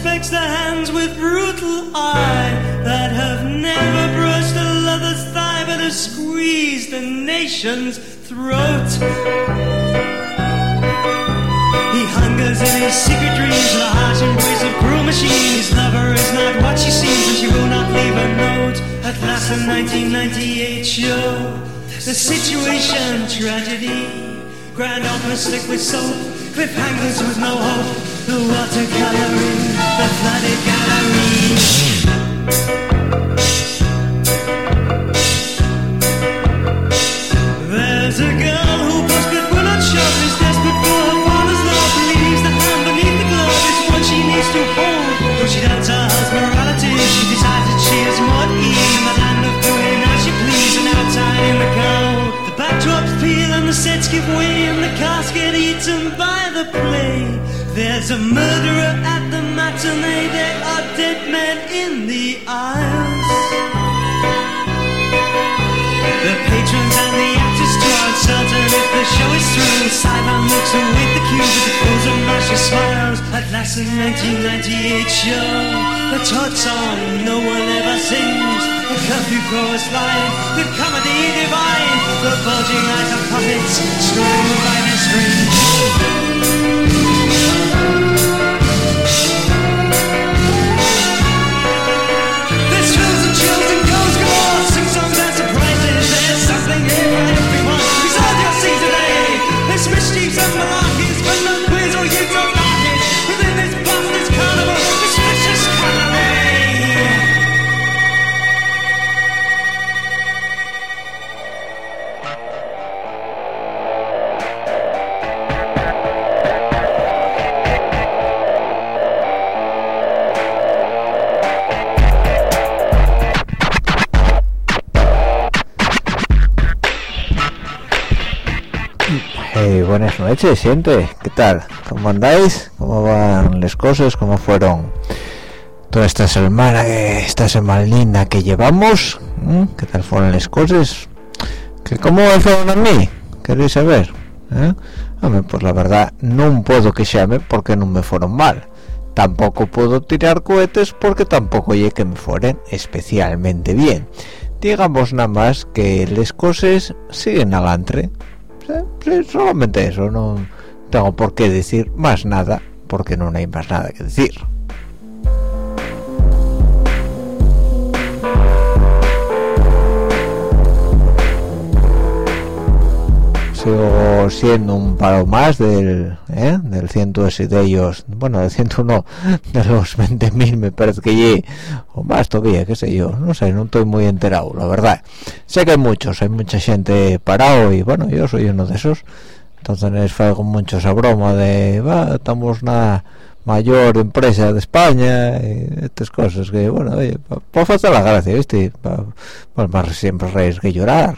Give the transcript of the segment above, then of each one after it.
inspects the hands with brutal eye that have never brushed a lover's thigh, but have squeezed a nation's throat. He hungers in his secret dreams the harsh embrace of cruel machine. His lover is not what she seems, and she will not leave a note. At last, the 1998 show, the situation tragedy. Grand opera slick with soap, cliffhangers with no hope. The watercoloring, the flooded gallery. There's a girl who desperate for her father's love. The hand beneath the glove is what she needs to hold. She doubts her husband's morality, she decides that she is more the land of doing as she please and the backdrops peel and the sets give way and the cast get eaten by the play. There's a murderer at the matinee, there are dead men in the aisles. The patrons and the actors too uncertain if the show is through. Sidon looks await the cue, but the pulls and mashes smiles. At last, the 1998 show, the Todd song no one ever sings. The curfew chorus line, the comedy divine, the bulging eyes of puppets strung by the strings. Eh, buenas noches, gente. ¿Qué tal? ¿Cómo andáis? ¿Cómo van las cosas? ¿Cómo fueron toda esta semana, esta semana linda que llevamos? ¿Mm? ¿Qué tal fueron las cosas? ¿Que ¿Cómo fueron a mí? ¿Queréis saber? ¿Eh? Hombre, pues la verdad, no puedo quejarme porque no me fueron mal. Tampoco puedo tirar cohetes porque tampoco oye que me fueran especialmente bien. Digamos nada más que las cosas siguen alantre. Sí, sí, solamente eso, no tengo por qué decir más nada, porque no hay más nada que decir. Sigo siendo un paro más del, ¿eh? del ciento ese de ellos, bueno, del 101, de los 20.000 me parece que llegué, o más todavía, qué sé yo, no sé, no estoy muy enterado, la verdad. Sé que hay muchos, hay mucha gente parado y bueno, yo soy uno de esos. Entonces les hago mucho esa broma de, va, estamos una mayor empresa de España y estas cosas que, bueno, oye, pues falta la gracia, ¿viste? Pa- Pues más siempre reír que llorar.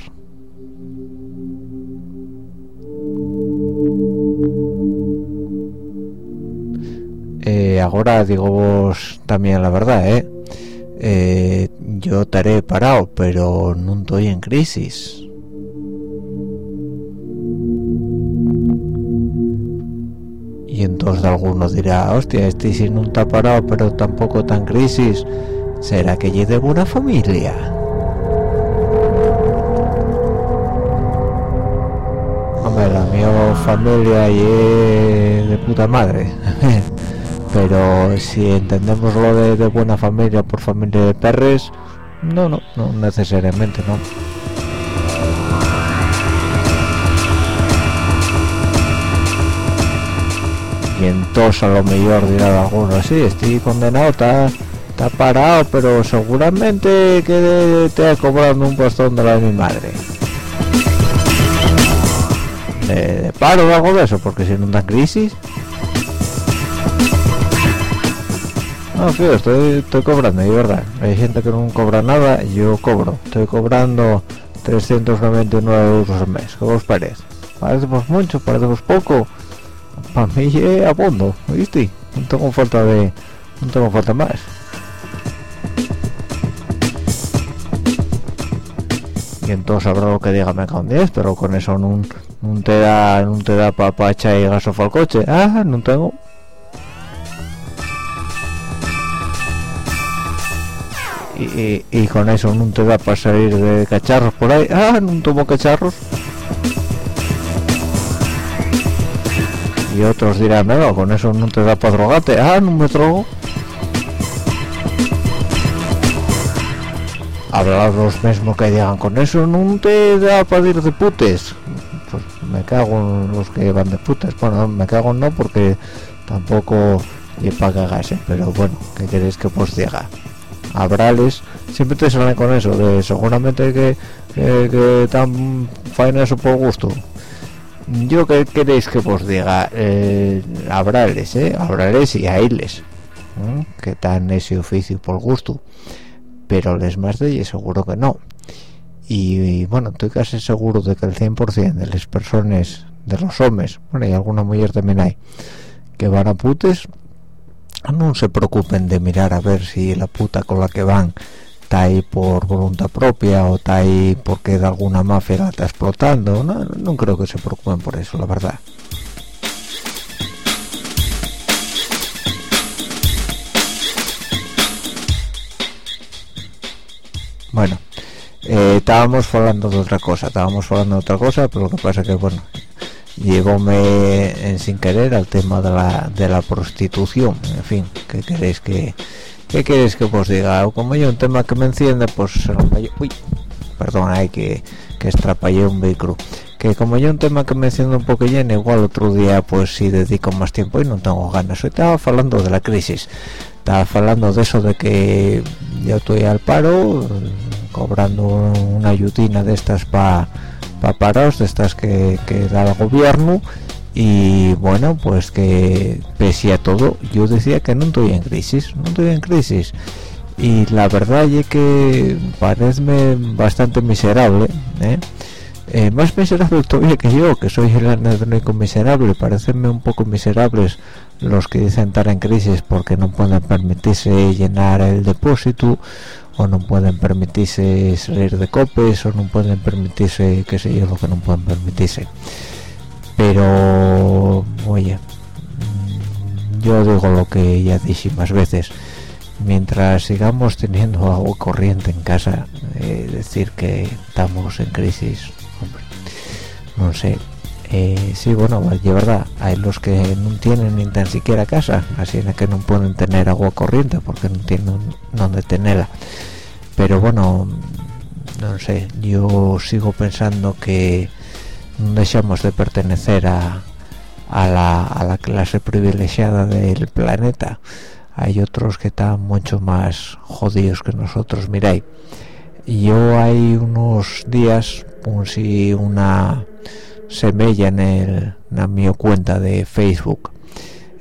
Eh, ahora digo vos también la verdad, ¿eh? eh, yo estaré parado pero no estoy en crisis. Y entonces algunos dirá hostia este si no está parado pero tampoco tan crisis será que lleve buena familia hombre la mi familia y de puta madre pero si entendemos lo de, buena familia por familia de perres no no no necesariamente no y entonces a lo mejor dirá alguno así estoy condenado está está parado pero seguramente que te ha cobrando un postón de la de mi madre de, paro o algo de eso porque si no da crisis No, tío, estoy, estoy cobrando, de verdad. Hay gente que no cobra nada, yo cobro. Estoy cobrando 399 euros al mes. ¿Qué os parece? Parece pues mucho, parece pues poco. Para mí es abondo, ¿viste? No tengo falta de... no tengo falta más. Y entonces habrá lo que diga me cago 10, pero con eso no, te da no te da para echar gaso al coche. Ah, no tengo. Y, con eso no te da para salir de cacharros por ahí. Ah no tomo cacharros. Y otros dirán no con eso no te da para drogarte ah no me drogo. Habrá los mismos que digan con eso no te da para ir de putes pues me cago en los que van de putes. Bueno me cago no porque tampoco y para cagarse pero bueno ¿qué queréis que os diga? Abrales siempre te salen con eso de seguramente que que, tan faena eso por gusto. Yo que queréis que os diga eh, abrales eh abrales y ailes que tan ese oficio por gusto. Pero les más de ellos seguro que no. Y, bueno estoy casi seguro de que el 100% de las personas de los hombres bueno y alguna mujer también hay que van a putes no se preocupen de mirar a ver si la puta con la que van está ahí por voluntad propia o está ahí porque de alguna mafia la está explotando. No, no creo que se preocupen por eso la verdad. Bueno eh, estábamos hablando de otra cosa estábamos hablando de otra cosa pero lo que pasa que bueno llevóme en sin querer al tema de la, de la prostitución en fin ¿qué queréis que qué queréis que os diga? o como yo un tema que me enciende pues uy perdón hay que que estrapallé un vehículo. Que como yo un tema que me enciende un poco lleno igual otro día pues si dedico más tiempo y no tengo ganas. Hoy estaba hablando de la crisis. Estaba hablando de eso de que yo estoy al paro cobrando una ayudina de estas para paparos de estas que, da el gobierno y bueno pues que pese a todo yo decía que no estoy en crisis no estoy en crisis. Y la verdad es que parece bastante miserable ¿eh? Eh, más miserable todavía que yo que soy el único miserable. Parecenme un poco miserables los que dicen estar en crisis porque no pueden permitirse llenar el depósito o no pueden permitirse salir de copes o no pueden permitirse qué sé yo lo que no pueden permitirse. Pero oye yo digo lo que ya dije más veces. Mientras sigamos teniendo agua corriente en casa eh, decir que estamos en crisis hombre, no sé eh, sí bueno es verdad hay los que no tienen ni tan siquiera casa así es que no pueden tener agua corriente porque no tienen donde tenerla. Pero bueno no sé yo sigo pensando que no dejamos de pertenecer a, a, la, a la clase privilegiada del planeta. Hay otros que están mucho más jodidos que nosotros. Miráis yo hay unos días puse una semilla en, el, en mi cuenta de Facebook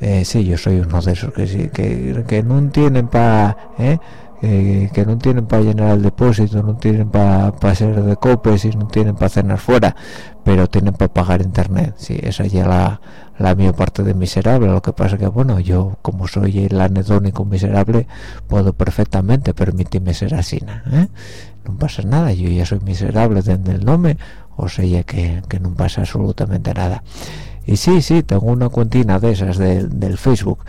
eh, sí, yo soy uno de esos que que, que no tienen para, ¿eh? eh, que no tienen para llenar el depósito, no tienen para pa hacer de copes y no tienen para cenar fuera, pero tienen para pagar internet. Sí, esa ya la, la mi parte de miserable. Lo que pasa que, bueno, yo como soy el anedónico miserable, puedo perfectamente permitirme ser así. ¿eh? No pasa nada, yo ya soy miserable desde el nombre, o sea que, que no pasa absolutamente nada. Y sí, sí, tengo una cuentina de esas del Facebook.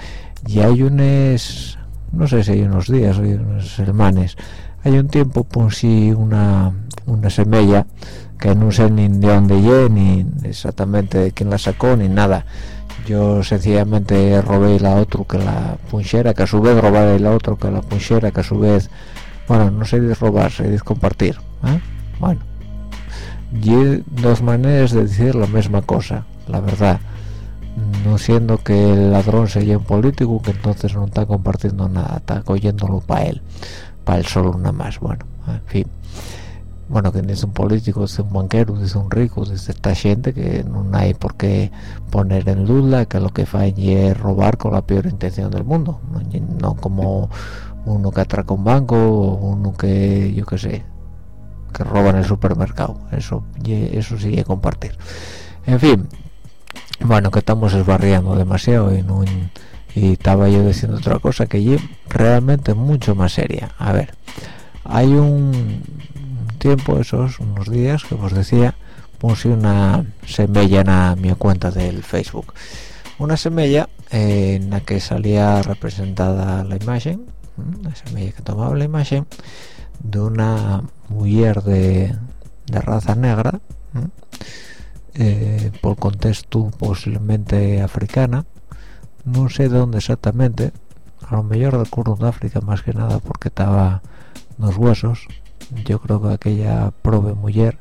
Y hay unos no sé si hay unos días o unas semanas hay un tiempo puse una una semilla que no sé ni de dónde llegué ni exactamente de quién la sacó ni nada yo sencillamente robé la otra que la punchera que a su vez robaré la otra que la punchera que a su vez bueno no sé de robar sé de compartir ¿eh? bueno y dos maneras de decir la misma cosa la verdad. No siendo que el ladrón sea un político que entonces no está compartiendo nada está cogiéndolo para él para él solo nada más. Bueno en fin. Bueno que dice un político dice un banquero dice un rico dice esta gente que no hay por qué poner en duda que lo que falla es robar con la peor intención del mundo no, como uno que atraca un banco o uno que yo qué sé que roba en el supermercado. Eso eso es compartir. En fin bueno que estamos esbarriando demasiado y no y estaba yo diciendo otra cosa que yo realmente mucho más seria. A ver hay un tiempo esos unos días que os decía puse una semilla en mi cuenta del facebook. Una semilla eh, en la que salía representada la imagen la semilla que tomaba la imagen de una mujer de, de raza negra eh, por contexto posiblemente africana. No sé de dónde exactamente. A lo mejor del curro de África más que nada porque estaba los huesos. Yo creo que aquella prove mujer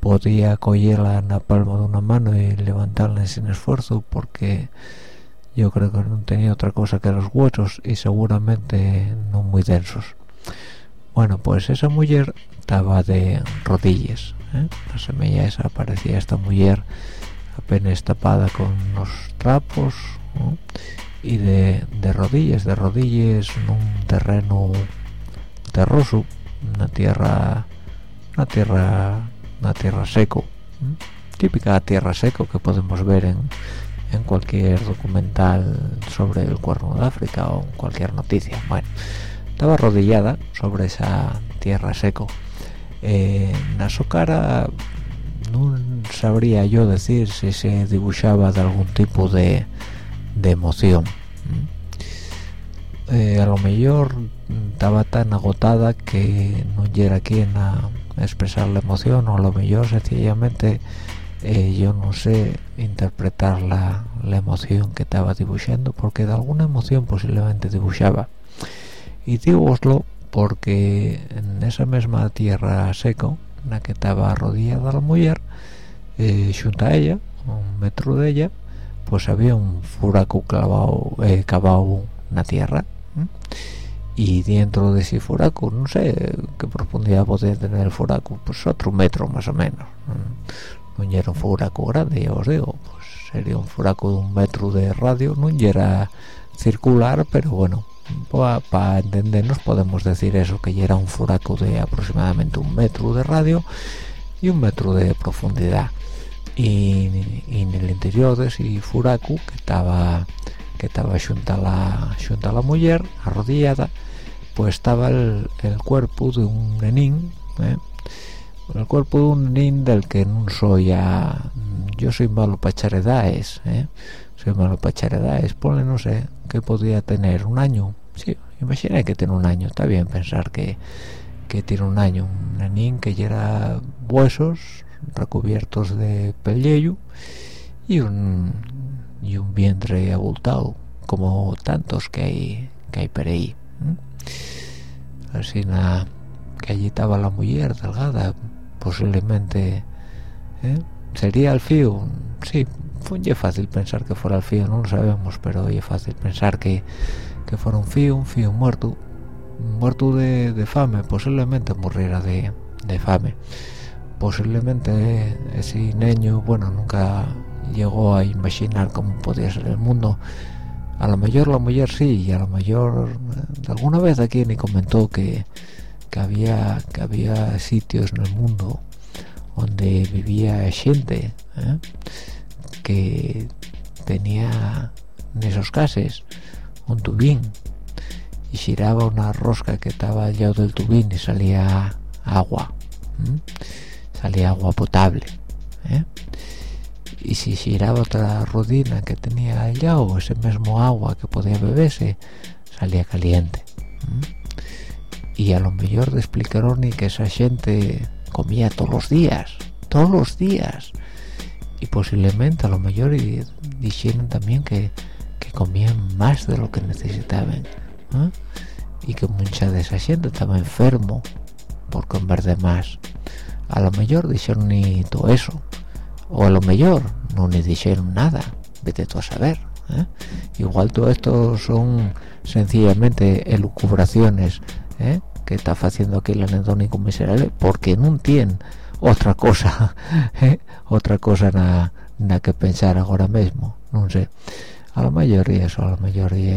podía cogerla en la palma de una mano y levantarla sin esfuerzo porque yo creo que no tenía otra cosa que los huesos y seguramente no muy densos. Bueno pues esa mujer estaba de rodillas ¿eh? la semilla esa parecía esta mujer apenas tapada con unos trapos y de, rodillas de rodillas en un terreno terroso una tierra una tierra una tierra seco típica tierra seco que podemos ver en, en cualquier documental sobre el cuerno de África o cualquier noticia. Bueno estaba arrodillada sobre esa tierra seco eh, su cara no sabría yo decir si se dibujaba de algún tipo de, emoción eh, a lo mejor estaba tan agotada que no llega quien a expresar la emoción o a lo mejor sencillamente eh, yo no sé interpretar la, la, emoción que estaba dibujando porque de alguna emoción posiblemente dibujaba. Y digo porque en esa misma tierra seco en la que estaba arrodillada la mujer eh, junto a ella un metro de ella pues había un furaco clavado eh, cavado en la tierra y dentro de ese furaco no sé qué profundidad podía tener el furaco pues otro metro más o menos no era un furaco grande ya os digo pues sería un furaco de un metro de radio no era circular pero bueno para entendernos podemos decir eso que ya era un furaco de aproximadamente un metro de radio y un metro de profundidad y, en el interior de ese furaco que estaba que estaba junto a la junto a la mujer arrodillada pues estaba el, cuerpo de un nenín ¿eh? el cuerpo de un nenín del que no soy ya yo soy malo para echar edades ¿eh? soy malo para echar edades ponle no sé que podría tener un año sí imagina que tiene un año está bien pensar que, que tiene un año un nenín que lleva huesos recubiertos de pellejo y un y un vientre abultado como tantos que hay que hay por ahí así nada que allí estaba la mujer delgada posiblemente ¿eh? sería el fío sí fue fácil pensar que fuera el fío no lo sabemos pero es fácil pensar que que fuera un fío, un fío muerto, muerto de, fame, posiblemente muriera de, fame. Posiblemente ese niño, bueno, nunca llegó a imaginar cómo podía ser el mundo a lo mejor la mujer sí y a lo mejor eh, alguna vez aquí me comentó que, que había que había sitios en el mundo donde vivía gente ¿eh? que tenía en esos cases un tubín y giraba una rosca que estaba al lado del tubín y salía agua salía agua potable ¿eh? y si giraba otra rodina que tenía al lado ese mismo agua que podía beberse salía caliente y a lo mejor le explicaron que esa gente comía todos los días todos los días. Y posiblemente a lo mejor dijeron también que, que comían más de lo que necesitaban ¿eh? y que mucha de esa gente estaba enfermo por comer de más a lo mejor dijeron ni todo eso o a lo mejor no ni dijeron nada vete tú a saber ¿eh? igual todo esto son sencillamente elucubraciones ¿eh? que está haciendo aquí el anedónico miserable porque no tiene otra cosa otra cosa nada que pensar ahora mismo no sé a lo mejor y eso a lo mejor y,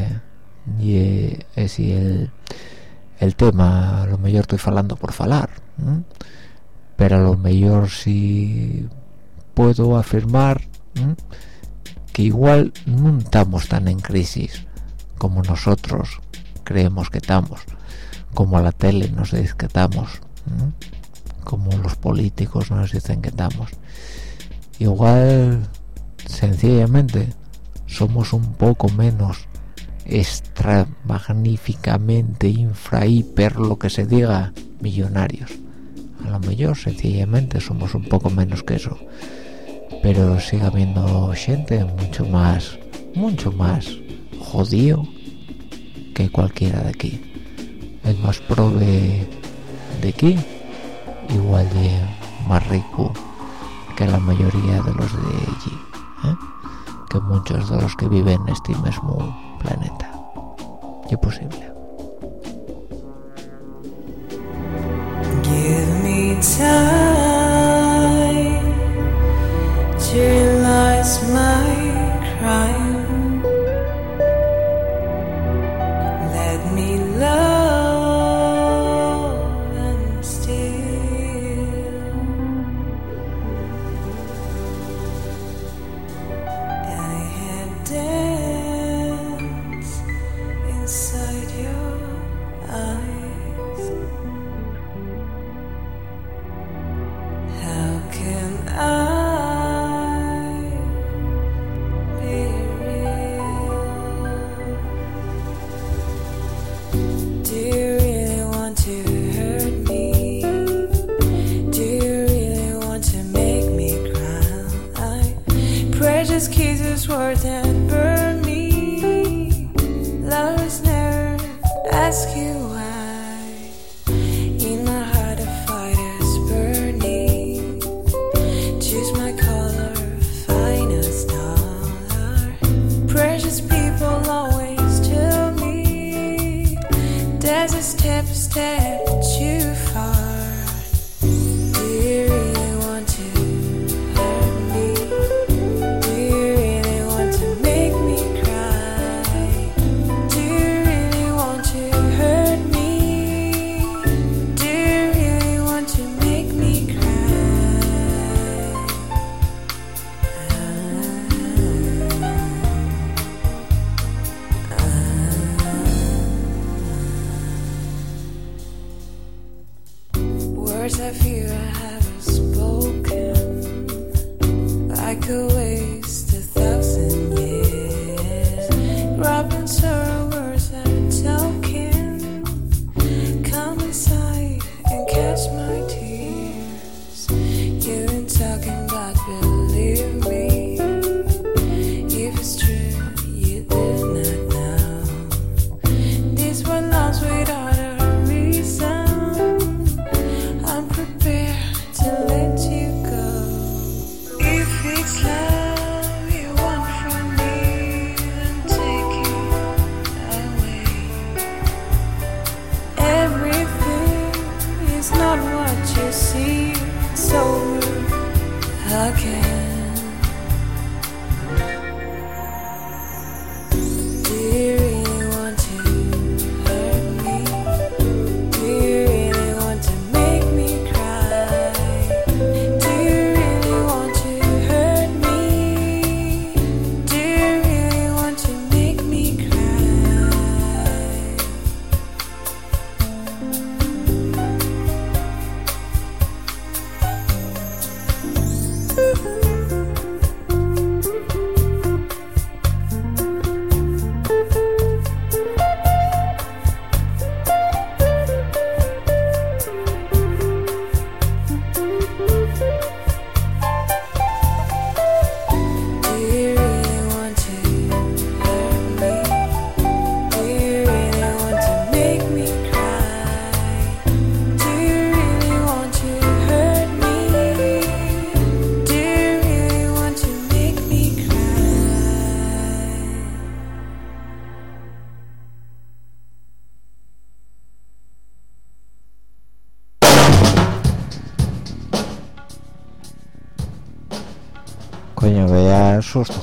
es y el el tema a lo mejor estoy falando por falar pero a lo mejor si puedo afirmar que igual no estamos tan en crisis como nosotros creemos que estamos como a la tele nos dice que estamos como los políticos nos dicen que estamos. Igual sencillamente somos un poco menos extra magníficamente infra hiper lo que se diga millonarios. A lo mejor sencillamente somos un poco menos que eso. Pero sigue habiendo gente mucho más mucho más jodido que cualquiera de aquí. El más prove de aquí igual de más rico que la mayoría de los de allí ¿eh? Que muchos de los que viven en este mismo planeta. Y posible. Give me time. To realize my crime. Let me love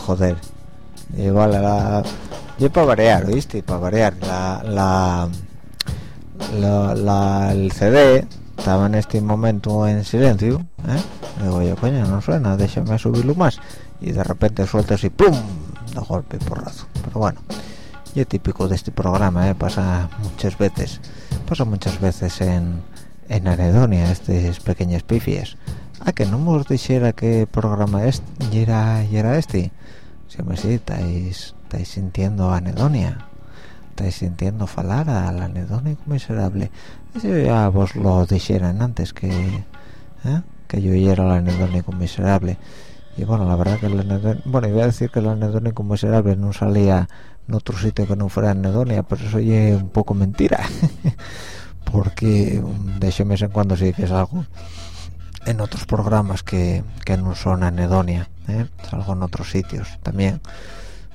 joder. Y vale la y para variar viste para variar la, la la, la- el CD estaba en este momento en silencio ¿eh? digo yo coño no suena déjame subirlo más y de repente suelta así pum de golpe porrazo. Pero bueno y es típico de este programa ¿eh? pasa muchas veces pasa muchas veces en en Anedonia estas pequeñas pifias ah que no nos dijera qué programa es y era y era este. Si me sí estáis estáis sintiendo Anedonia. Estáis sintiendo falar al anedónico miserable. Eso ya vos lo dijeran antes que ¿eh? que yo era el anedónico miserable. Y bueno la verdad que el anedónico bueno iba a decir que el anedónico miserable no salía en otro sitio que no fuera anedonia pero eso ya es un poco mentira. Porque um, de ese mes en cuando sí que salgo en otros programas que, que no son anedonia ¿eh? salgo en otros sitios también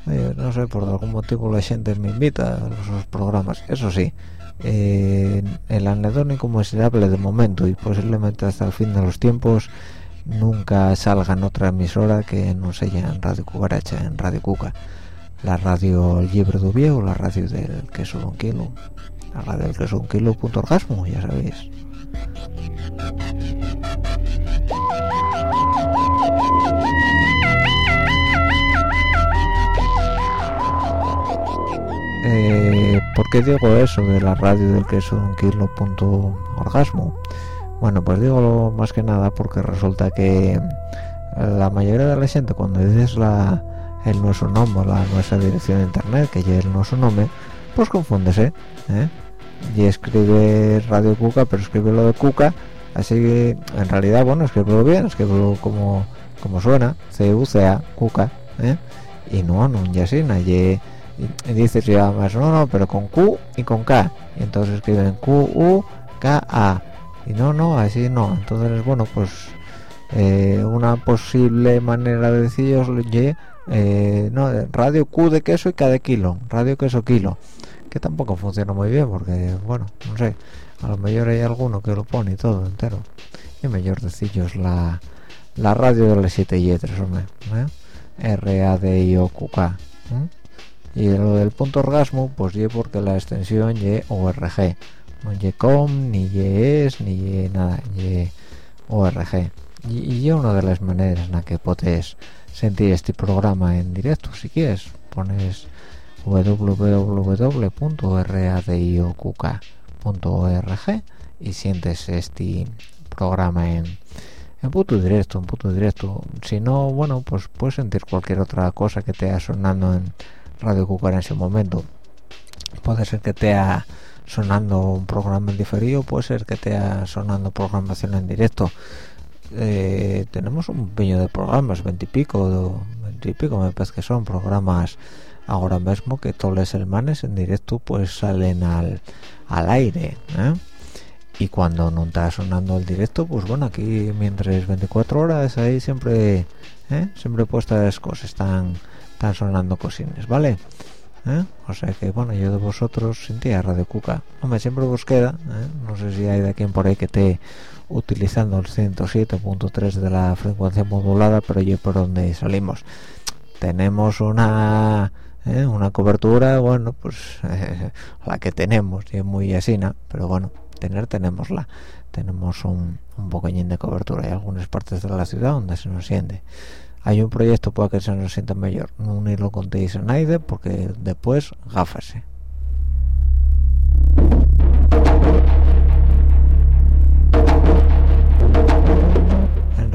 eh, no sé, por algún motivo la gente me invita a esos programas. Eso sí, eh, el anedónico miserable de momento y posiblemente hasta el fin de los tiempos nunca salga en otra emisora que no sea en Radio Cucaracha, en Radio Cuca. La radio Libre de Oviedo, la radio del queso de un kilo. La radio del queso un kilo punto orgasmo, ya sabéis. Eh, ¿Por qué digo eso de la radio del queso de un kilo punto orgasmo? Bueno, pues digo más que nada porque resulta que la mayoría de la gente cuando dices la, el nuestro nombre, la nuestra dirección de internet, que ya es nuestro nombre, pues confúndese, ¿eh? Y escribe Radio Cuca, pero escribe lo de Cuca, así que en realidad, bueno, escríbelo bien, escríbelo como, como suena, C-U-C-A, Cuca, ¿eh? Y no, no, ya sí, nadie dices ya más no no pero con Q y con K y entonces escriben Q U K A y no no así no entonces bueno pues eh, una posible manera de deciros y eh, no radio Q de queso y K de kilo radio queso kilo que tampoco funciona muy bien porque bueno no sé a lo mejor hay alguno que lo pone todo entero y mejor decillos la la radio de las 7 y 3 hombre ¿eh? R A D I O Q K ¿eh? y lo del punto orgasmo pues y porque la extensión y org no y com ni y es ni y nada y org y, y una de las maneras en la que puedes sentir este programa en directo si quieres pones www.radiok.org y sientes este programa en en punto directo, en punto directo. Si no, bueno, pues puedes sentir cualquier otra cosa que te ha sonando en Radio Cucar en ese momento. Puede ser que te ha sonando un programa en diferido, puede ser que te ha sonando programación en directo. Eh, tenemos un piño de programas, veintipico, veintipico me parece que son programas ahora mismo que todos los semanas en directo pues salen al, al aire. ¿eh? y cuando no está sonando el directo pues bueno aquí mientras 24 horas ahí siempre ¿eh? siempre puestas cosas están están sonando cosines vale ¿Eh? o sea que bueno yo de vosotros sentía Radio Cuca hombre siempre os queda no sé si hay de quien por ahí que esté utilizando el 107.3 de la frecuencia modulada pero yo por donde salimos tenemos una ¿eh? una cobertura bueno pues la que tenemos y es muy asina pero bueno tener tenemosla. Tenemos un, un poquillín de cobertura. Hay algunas partes de la ciudad donde se nos siente. Hay un proyecto para que se nos sienta mejor no ni lo contéis a nadie porque después gáfase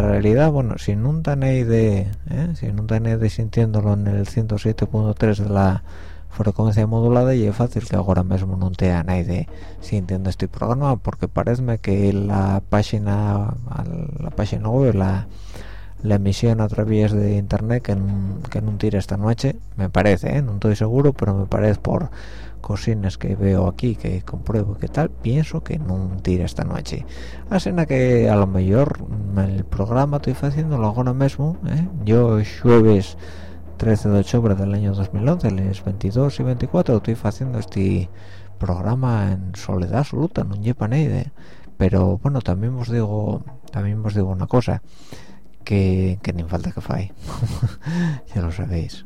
realidad bueno si no tenéis de ¿eh? si no tenéis sintiéndolo en el 107.3 de la frecuencia modulada y es fácil que ahora mismo no te a nadie sintiendo este programa porque parece que la página la página web la, la emisión a través de internet que no, que tira esta noche me parece ¿eh? no estoy seguro pero me parece por cosines que veo aquí que compruebo que tal pienso que no tira esta noche así que a lo mejor el programa estoy haciéndolo ahora mismo ¿eh? yo jueves 13 de octubre del año 2011, les 22 y 24, estoy haciendo este programa en soledad absoluta, no lleva nadie. Pero bueno, también os digo, también os digo una cosa, que, que ni falta que fai ya lo sabéis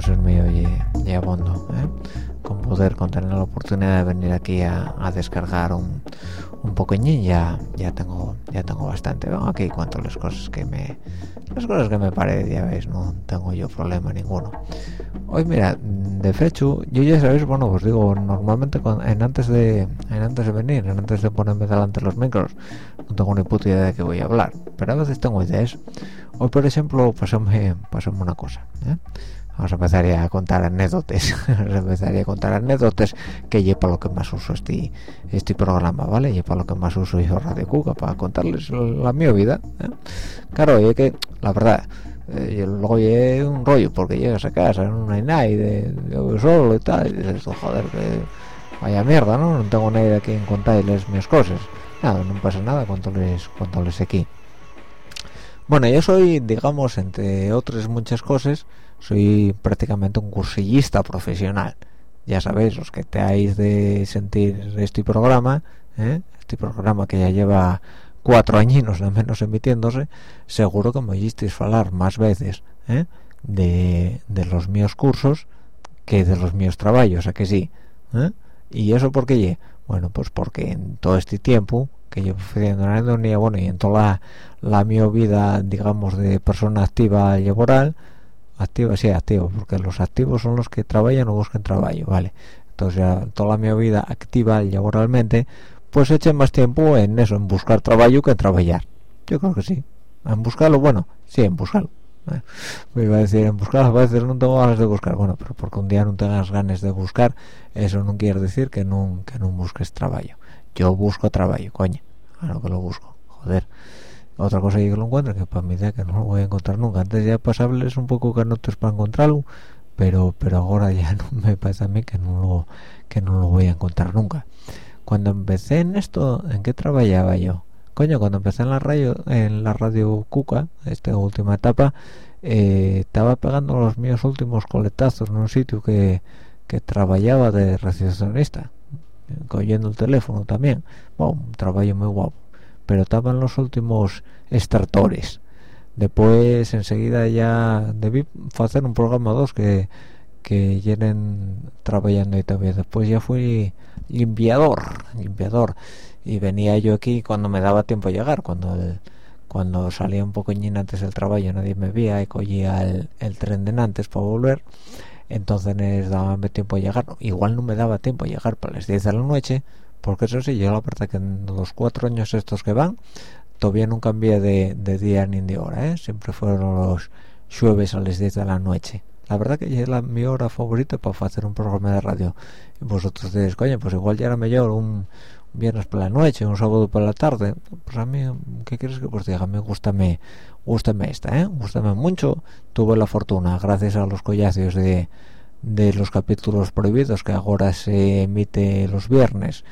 con mío y, y abondo ¿eh? con poder con tener la oportunidad de venir aquí a, a descargar un, un poqueñín ya ya tengo ya tengo bastante vengo aquí y cuento las cosas que me las cosas que me parece ya veis no tengo yo problema ninguno hoy mira de hecho yo ya sabéis bueno os digo normalmente cuando- en antes de en antes de venir en antes de ponerme delante los micros no tengo ni puta idea de qué voy a hablar pero a veces tengo ideas hoy por ejemplo pasóme pasóme una cosa ¿eh? Vamos a empezar ya a contar anécdotas. Vamos a empezar ya a contar anécdotas que lleva lo que más uso este este programa, ¿vale? Y para lo que más uso yo Radio Cuca, para contarles la mi vida. ¿eh? Claro, y que, la verdad, eh, luego llegué un rollo, porque llegas a casa, no hay nadie, de, de solo y tal, y dices, "Oh, joder, que vaya mierda, ¿no? No tengo nadie a quien contarles mis cosas. Nada, no pasa nada, cuéntoles, cuéntoles aquí. Bueno, yo soy, digamos, entre otras muchas cosas, soy prácticamente un cursillista profesional. Ya sabéis, los que te hayáis de sentir este programa, ¿eh? este programa que ya lleva cuatro añinos al menos emitiéndose, seguro que me oísteis hablar más veces ¿eh? de, de los míos cursos que de los míos trabajos, ¿a que sí? ¿Eh? ¿Y eso por qué? Bueno, pues porque en todo este tiempo que llevo haciendo en Anedonia, bueno, y en toda la, la mi vida, digamos, de persona activa laboral, activa, sí, activa, porque los activos son los que trabajan o buscan trabajo, ¿vale? Entonces, toda mi vida activa laboralmente, pues echen más tiempo en eso, en buscar trabajo que en trabajar. Yo creo que sí. En buscarlo, bueno, sí, en buscarlo. Eh, Me iba a decir, en buscar a veces no tengo ganas de buscar. Bueno, pero porque un día no tengas ganas de buscar, eso no quiere decir que no, que no busques trabajo. Yo busco trabajo, coño. Claro que lo busco. Joder. Otra cosa que lo encuentre, que para mi idea que no lo voy a encontrar nunca. Antes ya pasables un poco canotes para encontrarlo, pero pero ahora ya no me parece a mí que no lo que no lo voy a encontrar nunca. Cuando empecé en esto, ¿en qué trabajaba yo? Coño, cuando empecé en la radio, en la radio Cuca, esta última etapa, eh, estaba pegando los míos últimos coletazos en un sitio que, que trabajaba de recepcionista, cogiendo el teléfono también. Wow, un trabajo muy guapo. Pero estaban los últimos extractores. Después, enseguida ya debí hacer un programa 2 que que vienen trabajando y todavía. Después ya fui limpiador limpiador. Y venía yo aquí cuando me daba tiempo a llegar cuando cuando salía un poquillín antes del trabajo nadie me veía y cogía el, el tren de Nantes para volver. Entonces daba tiempo a llegar. Igual no me daba tiempo a llegar para las 10 de la noche porque eso sí yo la verdad que en los cuatro años estos que van todavía no cambié de, de día ni de hora ¿eh? siempre fueron los jueves a las 10 de la noche. La verdad que es la mi hora favorita para hacer un programa de radio. Y vosotros diréis coño pues igual ya era mejor un, viernes por la noche un sábado por la tarde pues a mí qué quieres que os diga a mí gustame gustame esta eh gustame mucho. Tuve la fortuna gracias a los collacios de de los capítulos prohibidos que ahora se emite los viernes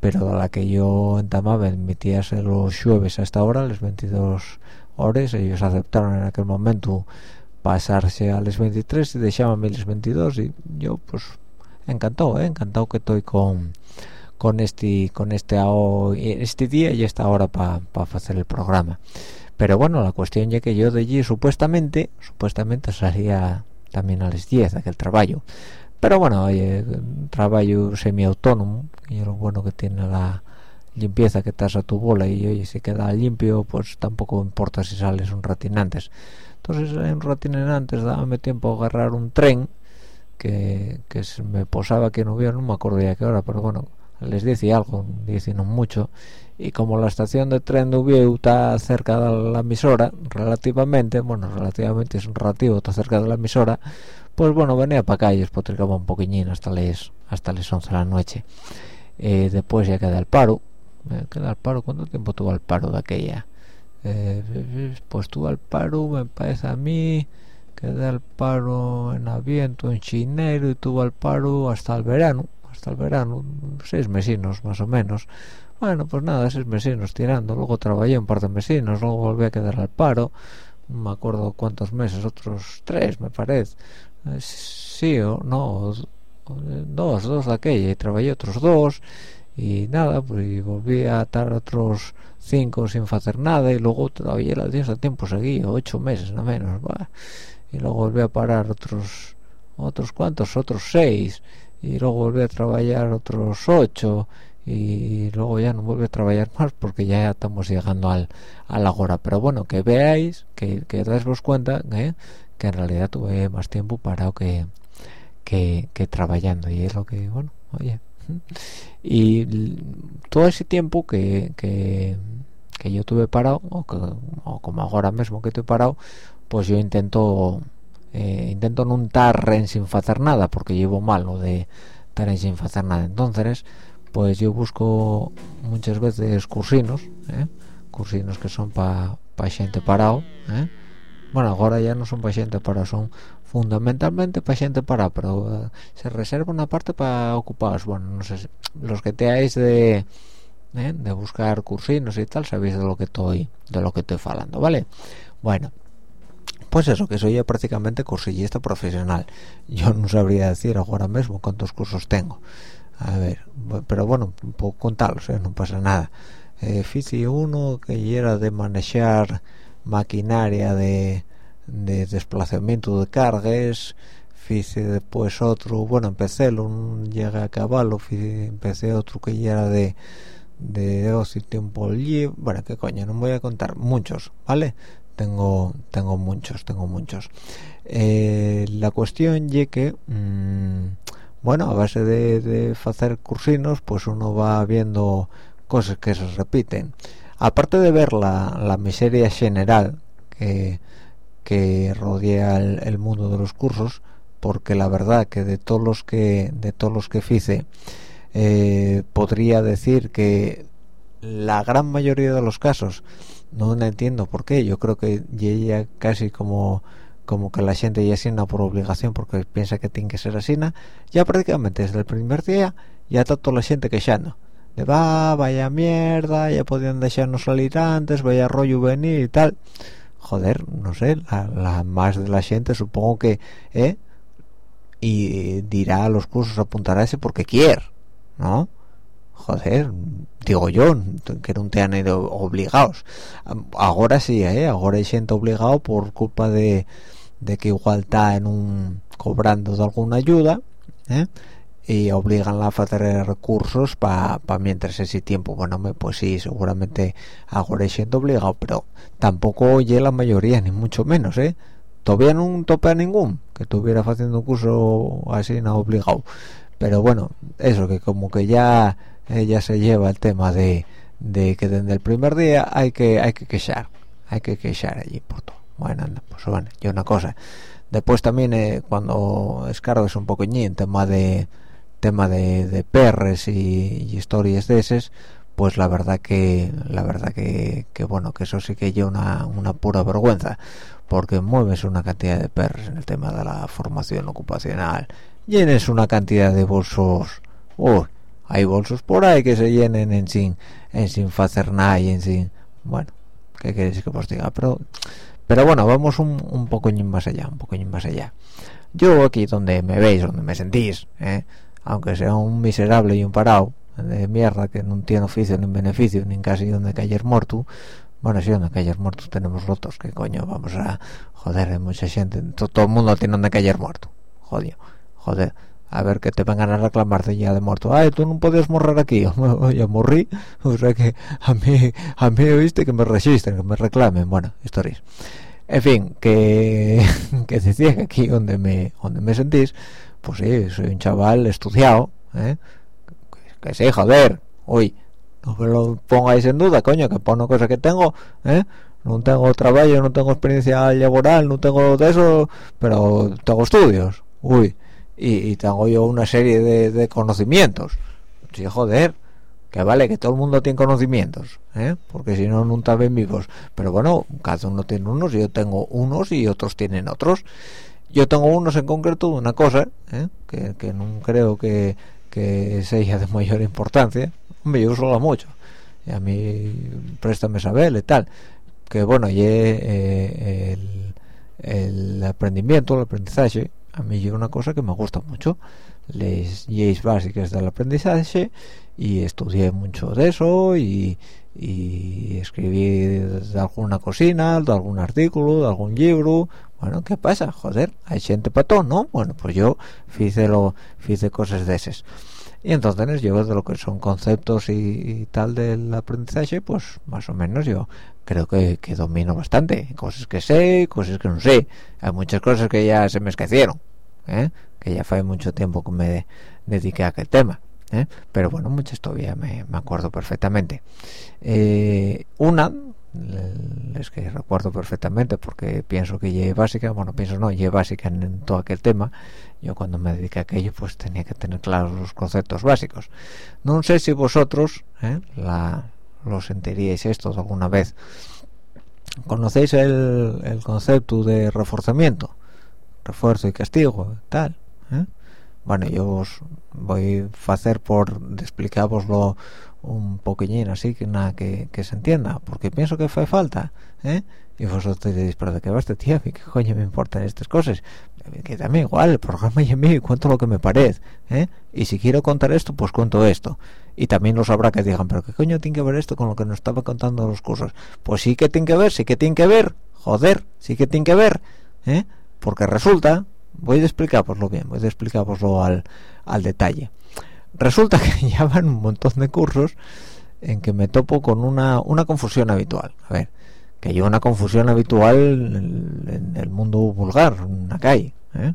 pero a la que yo entamaba emitíase los jueves a esta hora las 22 horas ellos aceptaron en aquel momento pasarse a las 23 y dejábame las 22 y yo pues encantado ¿eh? encantado que estoy con con este con este este día y esta hora para hacer el programa pero bueno la cuestión ya que yo de allí supuestamente supuestamente salía también a las 10 aquel trabajo pero bueno oye un trabajo semiautónomo y lo bueno que tiene la limpieza que estás a tu bola y oye si queda limpio pues tampoco importa si sales un ratín antes. Entonces en un ratín antes dábame tiempo a agarrar un tren que, que se me posaba que no hubiera, no me acuerdo ya qué hora, pero bueno, les dice algo, dice no mucho, y como la estación de tren de Ubieu está cerca de la emisora, relativamente, bueno, relativamente es un relativo, está cerca de la emisora, pues bueno, venía para acá y despotricaba un poquillín hasta les, hasta les 11 de la noche. Eh, después ya queda el paro, eh, queda el paro, ¿cuánto tiempo tuvo el paro de aquella? Eh, pues tuvo el paro, me parece a mí, quedé al paro en aviento en chinero y tuvo al paro hasta el verano hasta el verano seis mesinos más o menos. Bueno pues nada seis mesinos tirando. Luego trabajé un par de mesinos luego volví a quedar al paro. No me acuerdo cuántos meses otros tres me parece sí o no dos dos de aquella y trabajé otros dos y nada pues volví a estar otros cinco sin hacer nada y luego todavía la diosa tiempo seguí ocho meses no menos va. y luego volví a parar otros otros cuantos otros seis y luego volví a trabajar otros ocho y luego ya no vuelve a trabajar más porque ya estamos llegando al a la hora pero bueno que veáis que, que vos cuenta ¿eh? Que en realidad tuve más tiempo parado que, que, trabajando y es lo que bueno oye y todo ese tiempo que, que, yo tuve parado o, que, o como ahora mismo que estoy parado pues yo intento eh, intento no estar sin hacer nada porque llevo mal lo de estar sin hacer nada entonces pues yo busco muchas veces cursinos ¿eh? cursinos que son para pa gente parado ¿eh? Bueno ahora ya no son para gente parado son fundamentalmente para gente parada pero eh, se reserva una parte para ocupados bueno no sé los que teáis de ¿eh? de buscar cursinos y tal sabéis de lo que estoy de lo que estoy falando vale bueno pues eso, que soy ya prácticamente cursillista profesional. Yo no sabría decir ahora mismo cuántos cursos tengo. A ver, pero bueno, puedo contarlos, ¿eh? no pasa nada. Eh, uno que era de manejar maquinaria de, de desplazamiento de cargas. Hice después otro, bueno, empecé, lo llegué a caballo, hice- empecé otro que ya era de de ocio tiempo bueno qué coño no voy a contar muchos vale tengo tengo muchos tengo muchos. Eh, la cuestión y que mm, bueno a base de hacer cursinos pues uno va viendo cosas que se repiten aparte de ver la, la miseria general que que rodea el, mundo de los cursos porque la verdad que de todos los que de todos los que hice eh, podría decir que la gran mayoría de los casos no entiendo por qué yo creo que ya casi como como que la gente ya asiena por obligación porque piensa que tiene que ser así ya prácticamente desde el primer día ya toda la gente quejando de va vaya mierda ya podían dejarnos antes vaya rollo venir y tal joder no sé la, la más de la gente supongo que eh y dirá a los cursos apuntará ese porque quiere ¿no? Joder, digo yo, que no te han ido obligados. Ahora sí, ¿eh? Ahora hay gente obligado por culpa de, de que igual está en un cobrando de alguna ayuda, ¿eh? Y obligan a hacer recursos para pa mientras ese tiempo. Bueno, me- pues sí, seguramente ahora hay gente obligado, pero tampoco oye la mayoría, ni mucho menos, ¿eh? Todavía no tope a ningún que estuviera haciendo un curso así, no obligado pero bueno eso que como que ya eh, ya se lleva el tema de, de que desde el primer día hay que hay que queixar hay que queixar allí por todo bueno anda, pues bueno y una cosa después también eh, cuando escargues un poquillín tema de tema de, de perres y, historias de esas pues la verdad que la verdad que, que bueno que eso sí que lleva una, una pura vergüenza porque mueves una cantidad de perres en el tema de la formación ocupacional llenes una cantidad de bolsos uy hay bolsos por ahí que se llenen en sin en sin hacer nada y en sin bueno qué queréis que os diga pero pero bueno vamos un, un pocoñín más allá un pocoñín más allá yo aquí donde me veis donde me sentís ¿eh? Aunque sea un miserable y un parado de mierda que no tiene oficio ni beneficio ni casi donde caer muerto bueno sí donde caer muerto tenemos rotos que coño vamos a joder hay mucha gente to- todo el mundo tiene donde caer muerto joder joder a ver que te vengan a reclamar de ya de muerto ay tú no podías morrer aquí ya morrí o sea que a mí a mí viste que me resisten que me reclamen bueno historias. En fin que que decía que aquí donde me donde me sentís pues sí soy un chaval estudiado ¿eh? que, sí joder uy no me lo pongáis en duda coño que por una cosa que tengo ¿eh? no tengo trabajo no tengo experiencia laboral no tengo de eso pero tengo estudios uy y, y tengo yo una serie de, de conocimientos sí joder que vale que todo el mundo tiene conocimientos ¿eh? porque si no nunca ven vivos pero bueno cada uno tiene unos yo tengo unos y otros tienen otros yo tengo unos en concreto de una cosa ¿eh? que, que no creo que, que sea de mayor importancia hombre yo uso mucho y a mí préstame saber y tal que bueno y eh, el, el aprendimiento el aprendizaje a mí es una cosa que me gusta mucho les leyes básicas del aprendizaje y estudié mucho de eso y, y escribí de alguna cocina, de algún artículo, de algún libro. Bueno, ¿qué pasa? Joder, hay gente para todo, ¿no? Bueno, pues yo hice, lo, hice cosas de esas. Y entonces yo de lo que son conceptos y, tal del aprendizaje, pues más o menos yo creo que, que domino bastante. Cosas que sé, cosas que no sé. Hay muchas cosas que ya se me esquecieron, ¿eh? que ya fue mucho tiempo que me dediqué a aquel tema. ¿eh? pero bueno muchas todavía me, me acuerdo perfectamente eh, una es que recuerdo perfectamente porque pienso que lleve básica bueno pienso no lleve básica en, en, todo aquel tema yo cuando me dediqué a aquello pues tenía que tener claros los conceptos básicos no sé si vosotros ¿eh? la, lo sentiríais esto alguna vez conocéis el, el concepto de reforzamiento refuerzo y castigo tal ¿eh? bueno yo os voy a hacer por explicároslo un poquillín así que nada que, se entienda porque pienso que fue falta ¿eh? y vosotros diréis pero de qué va este tío qué coño me importan estas cosas que también igual el programa y a mí cuento lo que me parece ¿eh? y si quiero contar esto pues cuento esto y también los habrá que digan pero qué coño tiene que ver esto con lo que nos estaba contando los cursos pues sí que tiene que ver sí que tiene que ver joder sí que tiene que ver ¿eh? porque resulta voy a explicaroslo bien voy a explicaroslo al, al detalle resulta que ya van un montón de cursos en que me topo con una, una confusión habitual a ver que hay una confusión habitual en el, mundo vulgar en la calle ¿eh?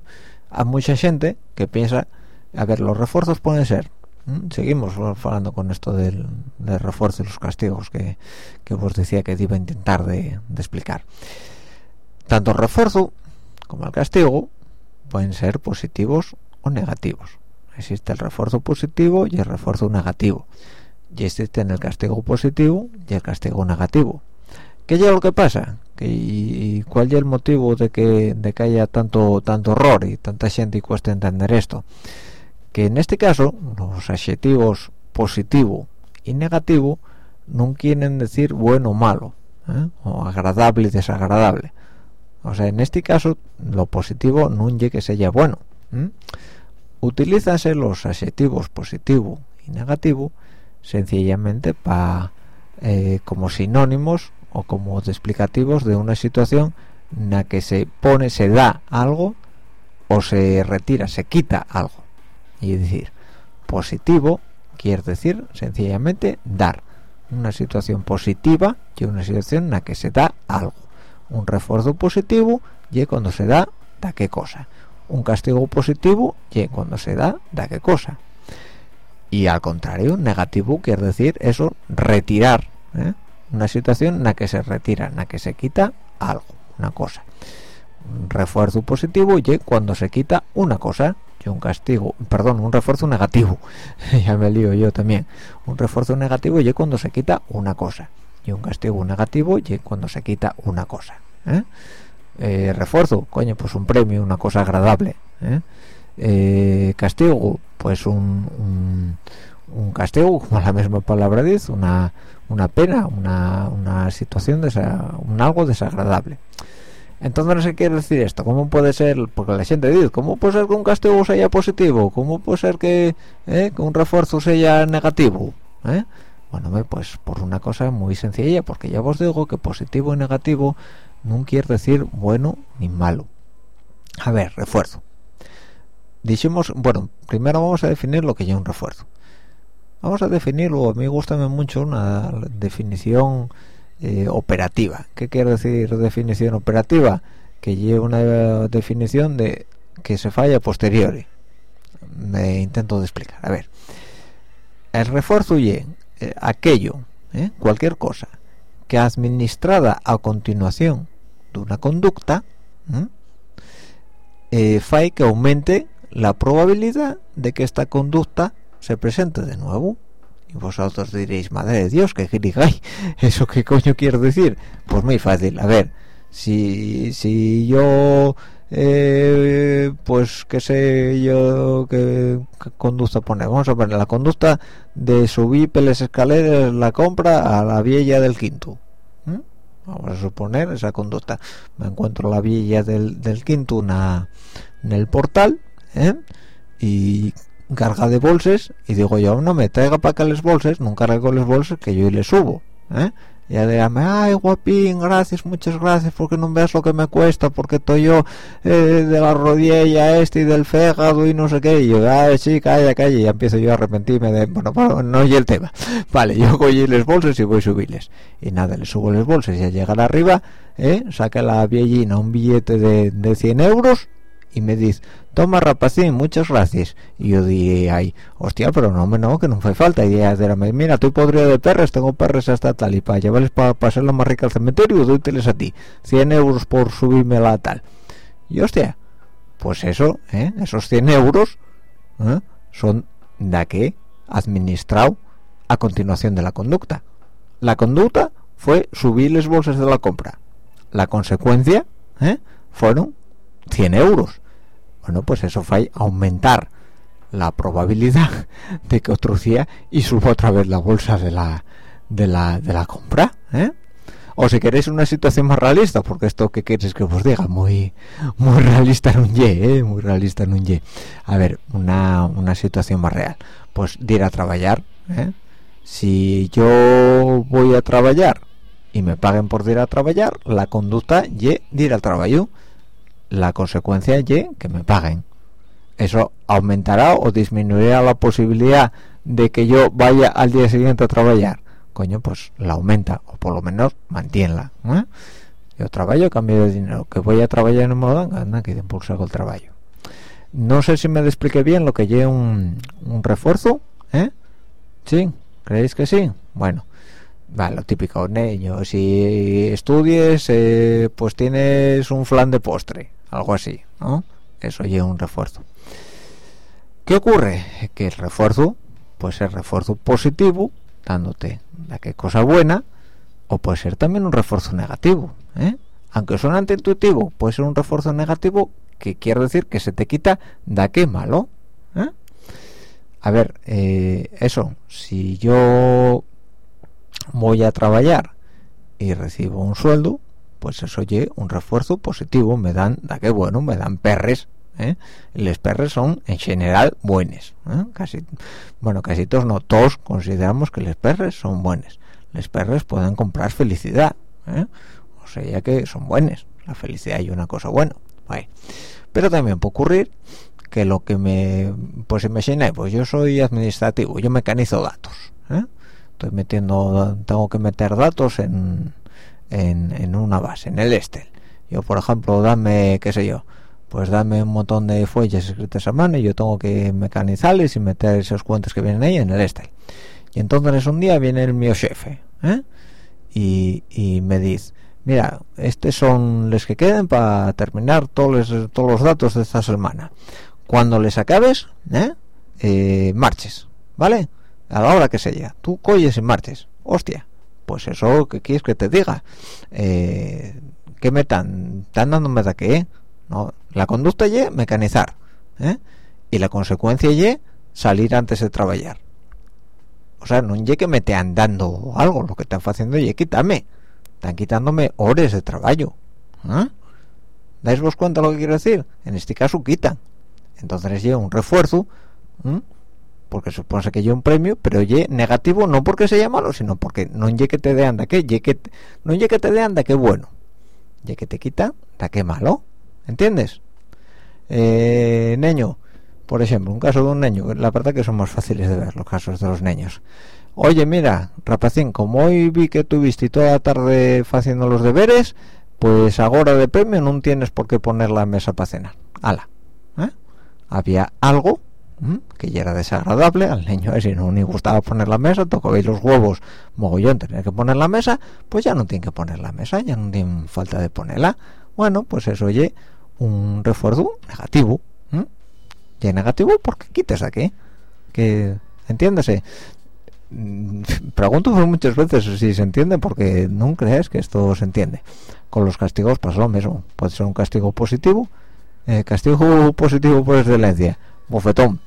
hay mucha gente que piensa a ver los refuerzos pueden ser seguimos hablando con esto del, refuerzo y los castigos que, que os decía que iba a intentar de explicar tanto el refuerzo como el castigo pueden ser positivos o negativos. Existe el refuerzo positivo y el refuerzo negativo. Y existe el castigo positivo y el castigo negativo. ¿Qué es lo que pasa? ¿Y cuál es el motivo de que, de que haya tanto, tanto horror y tanta gente y cuesta entender esto? Que en este caso los adjetivos positivo y negativo no quieren decir bueno o malo, ¿eh? o agradable y desagradable o sea en este caso lo positivo no es que sea bueno. Utilízase los adjetivos positivo y negativo sencillamente para eh, como sinónimos o como explicativos de una situación en la que se pone se da algo o se retira se quita algo. Y decir positivo quiere decir sencillamente dar. Una situación positiva y una situación en la que se da algo. Un refuerzo positivo y cuando se da da qué cosa un castigo positivo y cuando se da da qué cosa y al contrario negativo quiere decir eso retirar ¿eh? una situación en la que se retira en la que se quita algo una cosa un refuerzo positivo y cuando se quita una cosa y un castigo perdón un refuerzo negativo ya me lío yo también un refuerzo negativo y cuando se quita una cosa y un castigo negativo y cuando se quita una cosa ¿eh? Eh, refuerzo coño pues un premio una cosa agradable ¿eh? eh castigo pues un, un, castigo como la misma palabra dice una, una pena una, una situación de un algo desagradable. Entonces no qué quiere decir esto cómo puede ser porque la gente dice cómo puede ser que un castigo sea positivo cómo puede ser que, que un refuerzo sea negativo ¿Eh? Bueno, pues por una cosa muy sencilla, porque ya os digo que positivo y negativo no quiere decir bueno ni malo. A ver, refuerzo. Dijimos, bueno, primero vamos a definir lo que es un refuerzo. Vamos a definirlo, a mí gusta mucho una definición eh, operativa. ¿Qué quiere decir definición operativa? Que lleva una definición de que se falla posteriori. Me intento de explicar. A ver, el refuerzo y eh, aquello, eh, cualquier cosa, que administrada a continuación una conducta, eh, que aumente la probabilidad de que esta conducta se presente de nuevo. Y vosotros diréis, madre de Dios, que digáis, ¿eso qué coño quiero decir? Pues muy fácil, a ver, si, si yo eh, pues qué sé yo qué, conducta poner vamos a poner la conducta de subir peles escaleras la compra a la vieja del quinto vamos a suponer esa conducta me encuentro la villa del, del quinto una, en el portal ¿eh? y carga de bolsas y digo yo no me traiga para acá las bolsas no cargo las bolsas que yo le subo ¿eh? Y dirá ay guapín gracias muchas gracias porque no veas lo que me cuesta porque estoy yo eh, de la rodilla este y del fégado y no sé qué y yo ay sí calla calla y empiezo yo a arrepentirme de bueno, no oye el tema. Vale yo cogí las bolsas y voy a subirles. Y nada le subo las bolsas y al llegar arriba ¿eh? saca la viejina un billete de, de 100 euros y me dice toma rapacín muchas gracias y yo dije ay hostia pero no me no que no fue falta y ella mira estoy podrido de perres tengo perres hasta tal y para llevarles para pasarla más rica al cementerio doyteles a ti 100 euros por subirme la tal y hostia pues eso ¿eh? esos 100 euros ¿eh? son de que administrado a continuación de la conducta. La conducta fue subir las bolsas de la compra. La consecuencia ¿eh? fueron 100 euros bueno pues eso fue aumentar la probabilidad de que otro día y suba otra vez la bolsa de la de la, de la compra ¿eh? o si queréis una situación más realista porque esto que queréis que os diga muy muy realista en un ye ¿eh? muy realista en un ye a ver una, una situación más real pues de ir a trabajar ¿eh? si yo voy a trabajar y me paguen por ir a trabajar la conducta ye de ir al trabajo la consecuencia y que me paguen. Eso aumentará o disminuirá la posibilidad de que yo vaya al día siguiente a trabajar coño pues la aumenta o por lo menos mantienla ¿eh? yo trabajo cambio de dinero. Que voy a trabajar en modo anda que impulsa el trabajo. No sé si me expliqué bien lo que lleva un, un refuerzo ¿eh? sí creéis que sí bueno Vale, lo típico, niño, si estudies, eh, pues tienes un flan de postre, algo así, ¿no? Eso lleva un refuerzo. ¿Qué ocurre? Que el refuerzo puede ser refuerzo positivo, dándote la que cosa buena, o puede ser también un refuerzo negativo, ¿eh? Aunque suene antiintuitivo, puede ser un refuerzo negativo que quiere decir que se te quita da que malo, ¿eh? A ver, eh, eso, si yo voy a trabajar y recibo un sueldo pues eso oye un refuerzo positivo me dan da que bueno me dan perres ¿eh? los perres son en general buenos ¿eh? casi bueno casi todos no todos consideramos que los perres son buenos los perres pueden comprar felicidad ¿eh? o sea ya que son buenos la felicidad es una cosa buena Vale. pero también puede ocurrir que lo que me pues imagináis pues yo soy administrativo yo mecanizo datos ¿eh? estoy metiendo tengo que meter datos en, en, en, una base en el Excel. Yo por ejemplo dame qué sé yo pues dame un montón de fuelles escritas a mano y yo tengo que mecanizarles y meter esos cuentos que vienen ahí en el Excel. Y entonces un día viene el mío jefe ¿eh? y, y me dice mira estos son los que queden para terminar todos los, todos los datos de esta semana. Cuando les acabes ¿eh? Eh, marches vale a la hora que sea tú coyes y marches. Hostia pues eso que quieres que te diga eh, ¿qué me están están dándome de qué no la conducta y mecanizar ¿eh? y la consecuencia y salir antes de trabajar o sea no es que me estén dando algo lo que están haciendo y quítame están quitándome horas de trabajo ¿eh? ¿dais vos cuenta lo que quiero decir? en este caso quitan entonces llega un refuerzo ¿eh? Porque supone que lleva un premio, pero ye negativo no porque sea malo, sino porque no ye que te dean de qué, ye que no ye que te dean de qué bueno, ye que te quita de qué malo, ¿entiendes? Eh, niño, por ejemplo, un caso de un niño, la verdad que son más fáciles de ver los casos de los niños. Oye, mira, rapacín, como hoy vi que tuviste toda la tarde haciendo los deberes, pues ahora de premio no tienes por qué poner la mesa para cenar. Ala. ¿eh? Había algo que ya era desagradable al niño si no le gustaba poner la mesa tocó los huevos mogollón tener que poner la mesa pues ya no tiene que poner la mesa ya no tiene falta de ponerla. Bueno pues eso oye un refuerzo negativo y negativo porque quites aquí que entiéndase Mm, pregunto muchas veces si se entiende porque no crees que esto se entiende. Con los castigos pasa lo mismo puede ser un castigo positivo eh, castigo positivo por excelencia bofetón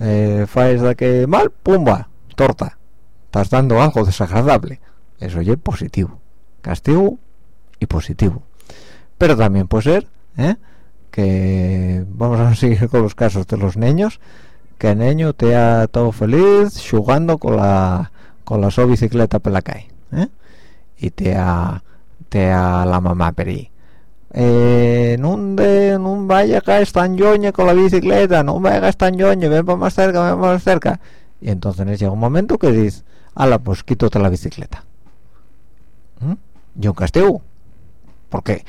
eh, faes de que mal, pumba, torta. Estás dando algo desagradable. Eso ya es positivo. castigo y positivo pero también puede ser ¿eh? que vamos a seguir con los casos de los niños que el niño te ha todo feliz jugando con la con la su bicicleta por la calle ¿eh? y te ha te ha la mamá peri eh, no, de, no vaya acá tan yoñe con la bicicleta. No vaya tan yoñe ven para más cerca ven para más cerca. Y entonces llega un momento que dices ala pues quítate la bicicleta ¿Mm? y un castigo. Porque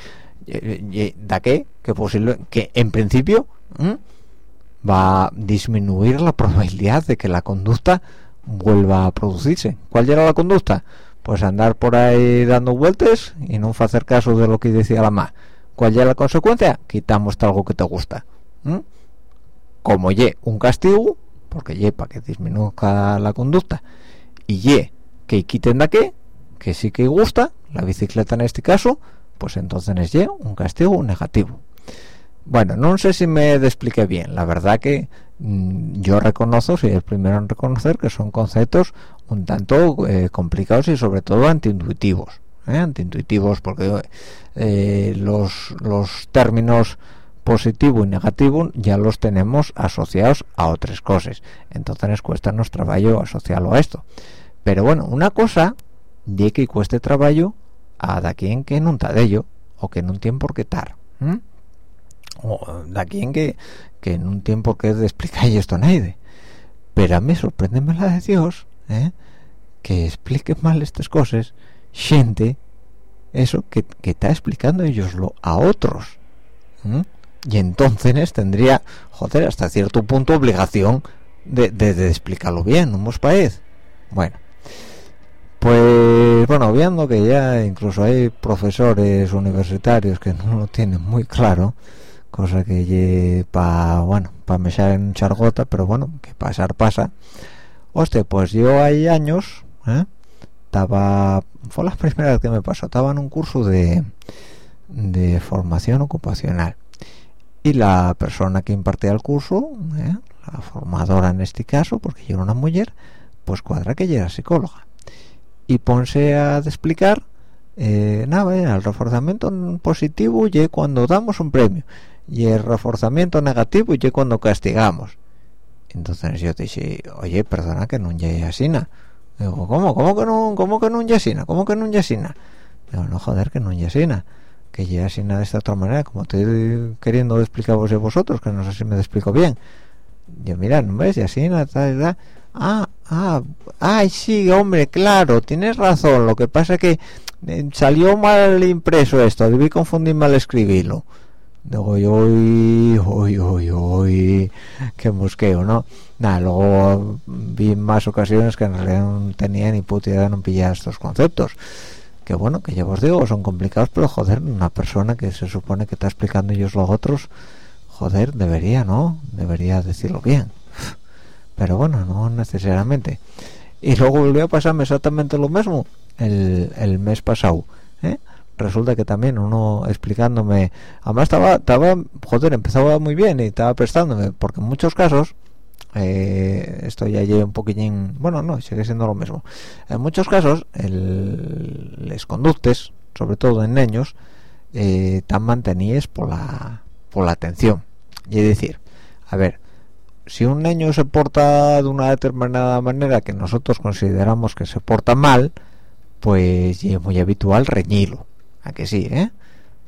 da qué que posible que en principio va a disminuir la probabilidad de que la conducta vuelva a producirse. ¿cuál era la conducta? pues andar por ahí dando vueltas y no hacer caso de lo que decía la mamá ¿cuál es la consecuencia? quitamos algo que te gusta como ye un castigo porque ye para que disminuya la conducta. Y ye que quiten de qué que sí que gusta la bicicleta en este caso pues entonces es ye un castigo negativo. Bueno no sé si me expliqué bien. La verdad que mm, yo reconozco soy el primero en reconocer que son conceptos un tanto eh, complicados y sobre todo antiintuitivos ¿eh? antiintuitivos porque eh, los los términos positivo y negativo ya los tenemos asociados a otras cosas entonces nos cuesta nuestro trabajo asociarlo a esto pero bueno una cosa de que cueste trabajo a da quien que no está de ello o que no tiene por qué estar o da quien que que en un tiempo que de explicar esto a nadie pero a mí sorpréndeme la de Dios ¿eh? que explique mal estas cosas gente eso que, que está explicando ellos a otros y entonces tendría joder hasta cierto punto obligación de, de, de explicarlo bien ¿no os parece? bueno pues bueno viendo que ya incluso hay profesores universitarios que no lo tienen muy claro cosa que para bueno para mechar en chargota pero bueno que pasar pasa hostia pues yo hay años ¿eh? Estaba fue la primera vez que me pasó estaba en un curso de de formación ocupacional. Y la persona que impartía el curso ¿eh? la formadora en este caso porque yo era una mujer pues cuadra que ella era psicóloga. Y ponse a explicar eh, nada el reforzamiento positivo y cuando damos un premio. Y el reforzamiento negativo y cuando castigamos. Entonces yo dije oye perdona que no llegue así digo cómo cómo que no cómo que no así cómo que no así digo no joder que no así que llegue así de esta otra manera como estoy queriendo explicaros a vosotros que no sé si me explico bien. Yo mira no ves y así tal, tal, ah ah ay sí hombre claro tienes razón. Lo que pasa que eh, salió mal impreso esto. Debí confundir mal escribirlo yo uy uy uy uy qué mosqueo no nada luego vi más ocasiones que en realidad no tenía ni puta idea no pillar estos conceptos. Que bueno que ya os digo son complicados pero joder una persona que se supone que está explicando ellos los otros joder debería no debería decirlo bien. Pero bueno no necesariamente. Y luego volvió a pasarme exactamente lo mismo el, el mes pasado ¿eh? Resulta que también uno explicándome además estaba estaba joder empezaba muy bien y estaba prestándome porque en muchos casos eh, esto ya lleva un poquillín bueno no sigue siendo lo mismo. En muchos casos el, les conductes sobre todo en niños eh, están mantenidos por la por la atención. Y es decir a ver si un niño se porta de una determinada manera que nosotros consideramos que se porta mal pues es muy habitual reñirlo a que sí eh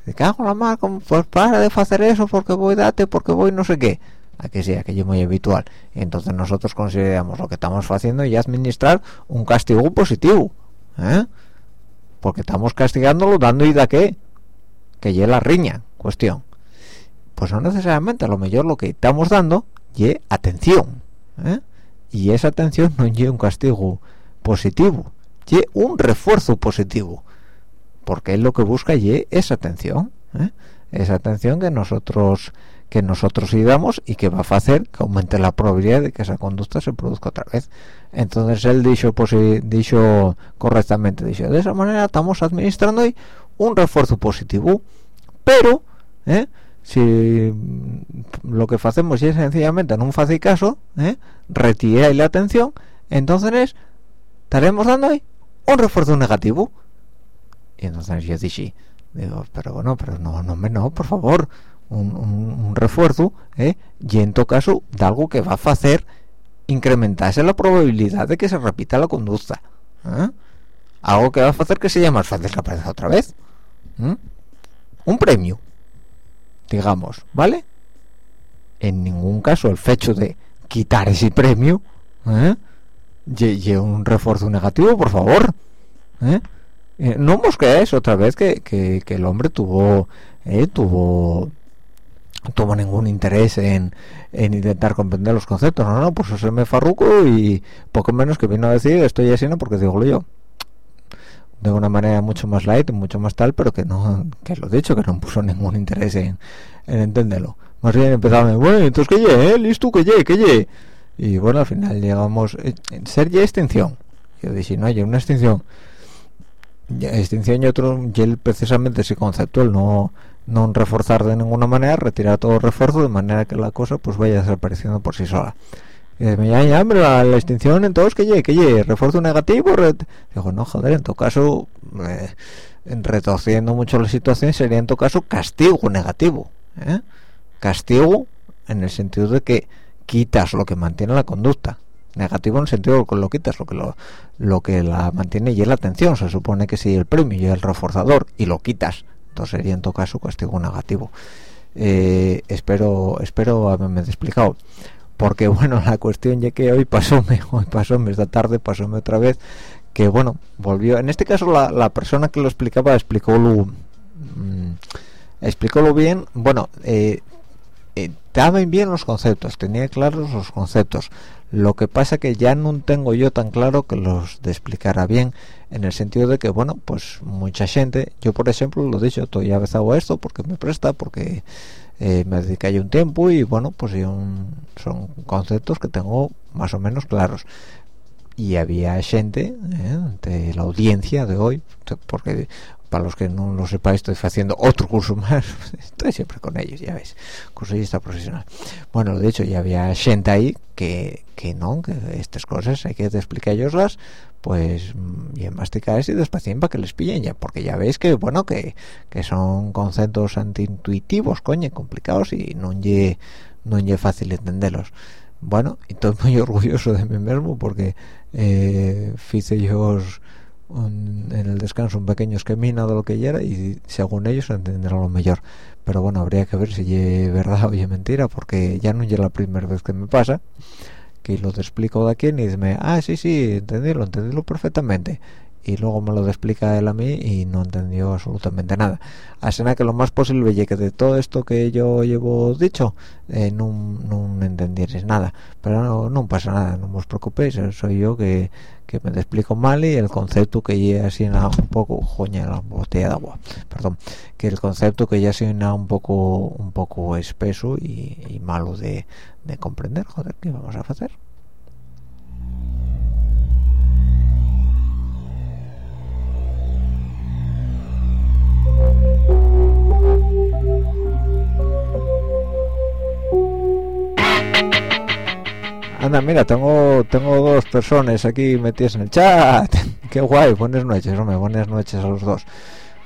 te cago la mar pues para de hacer eso porque voy date porque voy no sé qué a que sí aquello es muy habitual entonces nosotros consideramos lo que estamos haciendo y administrar un castigo positivo ¿eh? porque estamos castigándolo dando y da qué que lleve la riña cuestión. Pues no necesariamente a lo mejor lo que estamos dando y atención ¿eh? y esa atención no lleva un castigo positivo y un refuerzo positivo porque él lo que busca y es atención ¿eh? esa atención que nosotros que nosotros damos y que va a hacer que aumente la probabilidad de que esa conducta se produzca otra vez entonces él dicho pues dicho correctamente dicho de esa manera estamos administrando ahí un refuerzo positivo pero ¿eh? si lo que hacemos es sencillamente no un fácil caso ¿eh? la atención entonces estaremos dando ahí un refuerzo negativo y entonces yo dije digo pero bueno pero no no me no por favor un, un, refuerzo ¿eh? y en todo caso de algo que va a hacer incrementarse la probabilidad de que se repita la conducta ¿eh? algo que va a hacer que sea más fácil que aparezca otra vez un premio digamos vale en ningún caso el hecho de quitar ese premio ¿eh? un refuerzo negativo por favor ¿eh? Eh, no mosqueáis otra vez que, que, el hombre tuvo eh, tuvo tuvo ningún interés en, en, intentar comprender los conceptos. No no pues eso me farruco y poco menos que vino a decir estoy así porque digo yo. De una manera mucho más light mucho más tal pero que no que lo dicho que no puso ningún interés en, en entenderlo. Más bien empezaba bueno entonces que ye eh? listo que ye que ye y bueno al final llegamos en ser ya extinción. Yo dije no hay una extinción extinción y otro y él precisamente ese concepto el no no reforzar de ninguna manera retirar todo refuerzo de manera que la cosa pues vaya desapareciendo por sí sola. Y me ya, ya la, la, extinción entonces que ye que ye refuerzo negativo digo no joder en todo caso eh, retorciendo mucho la situación sería en todo caso castigo negativo ¿eh? castigo en el sentido de que quitas lo que mantiene la conducta negativo en el sentido que lo quitas lo que lo, lo que la mantiene y es la atención. Se supone que si el premio y el reforzador y lo quitas entonces sería en todo caso castigo negativo. Eh, espero espero haberme explicado. Porque bueno la cuestión ya que hoy pasóme hoy pasóme esta tarde pasóme otra vez que bueno volvió en este caso la, la persona que lo explicaba explicó lo mmm, explicó lo bien. Bueno eh, estaban bien los conceptos, tenía claros los conceptos. Lo que pasa que ya no tengo yo tan claro que los de explicara bien, en el sentido de que, bueno, pues mucha gente, yo por ejemplo lo he dicho, estoy avezado esto porque me presta, porque eh, me dedica ya un tiempo y bueno, pues son conceptos que tengo más o menos claros. Y había gente eh, de la audiencia de hoy, porque para los que no lo sepáis estoy haciendo otro curso más. Estoy siempre con ellos ya ves. Cursista profesional. Bueno de hecho ya había gente ahí que, que no que estas cosas hay que explicarlas pues bien masticadas y despacien para que les pillen ya porque ya veis que bueno que, que son conceptos antiintuitivos coño complicados y no es no fácil entenderlos. Bueno y estoy muy orgulloso de mí mismo porque eh, hice yo un, en el descanso un pequeño esquemina de lo que era y según ellos entenderá lo mejor. Pero bueno habría que ver si es verdad o es mentira porque ya no es la primera vez que me pasa que lo te explico de aquí y dice ah sí sí entendílo entendílo perfectamente y luego me lo explica él a mí y no entendió absolutamente nada. Así que lo más posible es que de todo esto que yo llevo dicho eh, no, no entendieres nada. Pero no, pasa nada no os preocupéis soy yo que, que me explico mal y el concepto que ya así un poco joña la botella de agua perdón que el concepto que ya suena un poco un poco espeso y, y malo de, de comprender joder qué vamos a hacer Anda, mira, tengo tengo dos personas aquí metidas en el chat. Qué guay, buenas noches, hombre, buenas noches a los dos.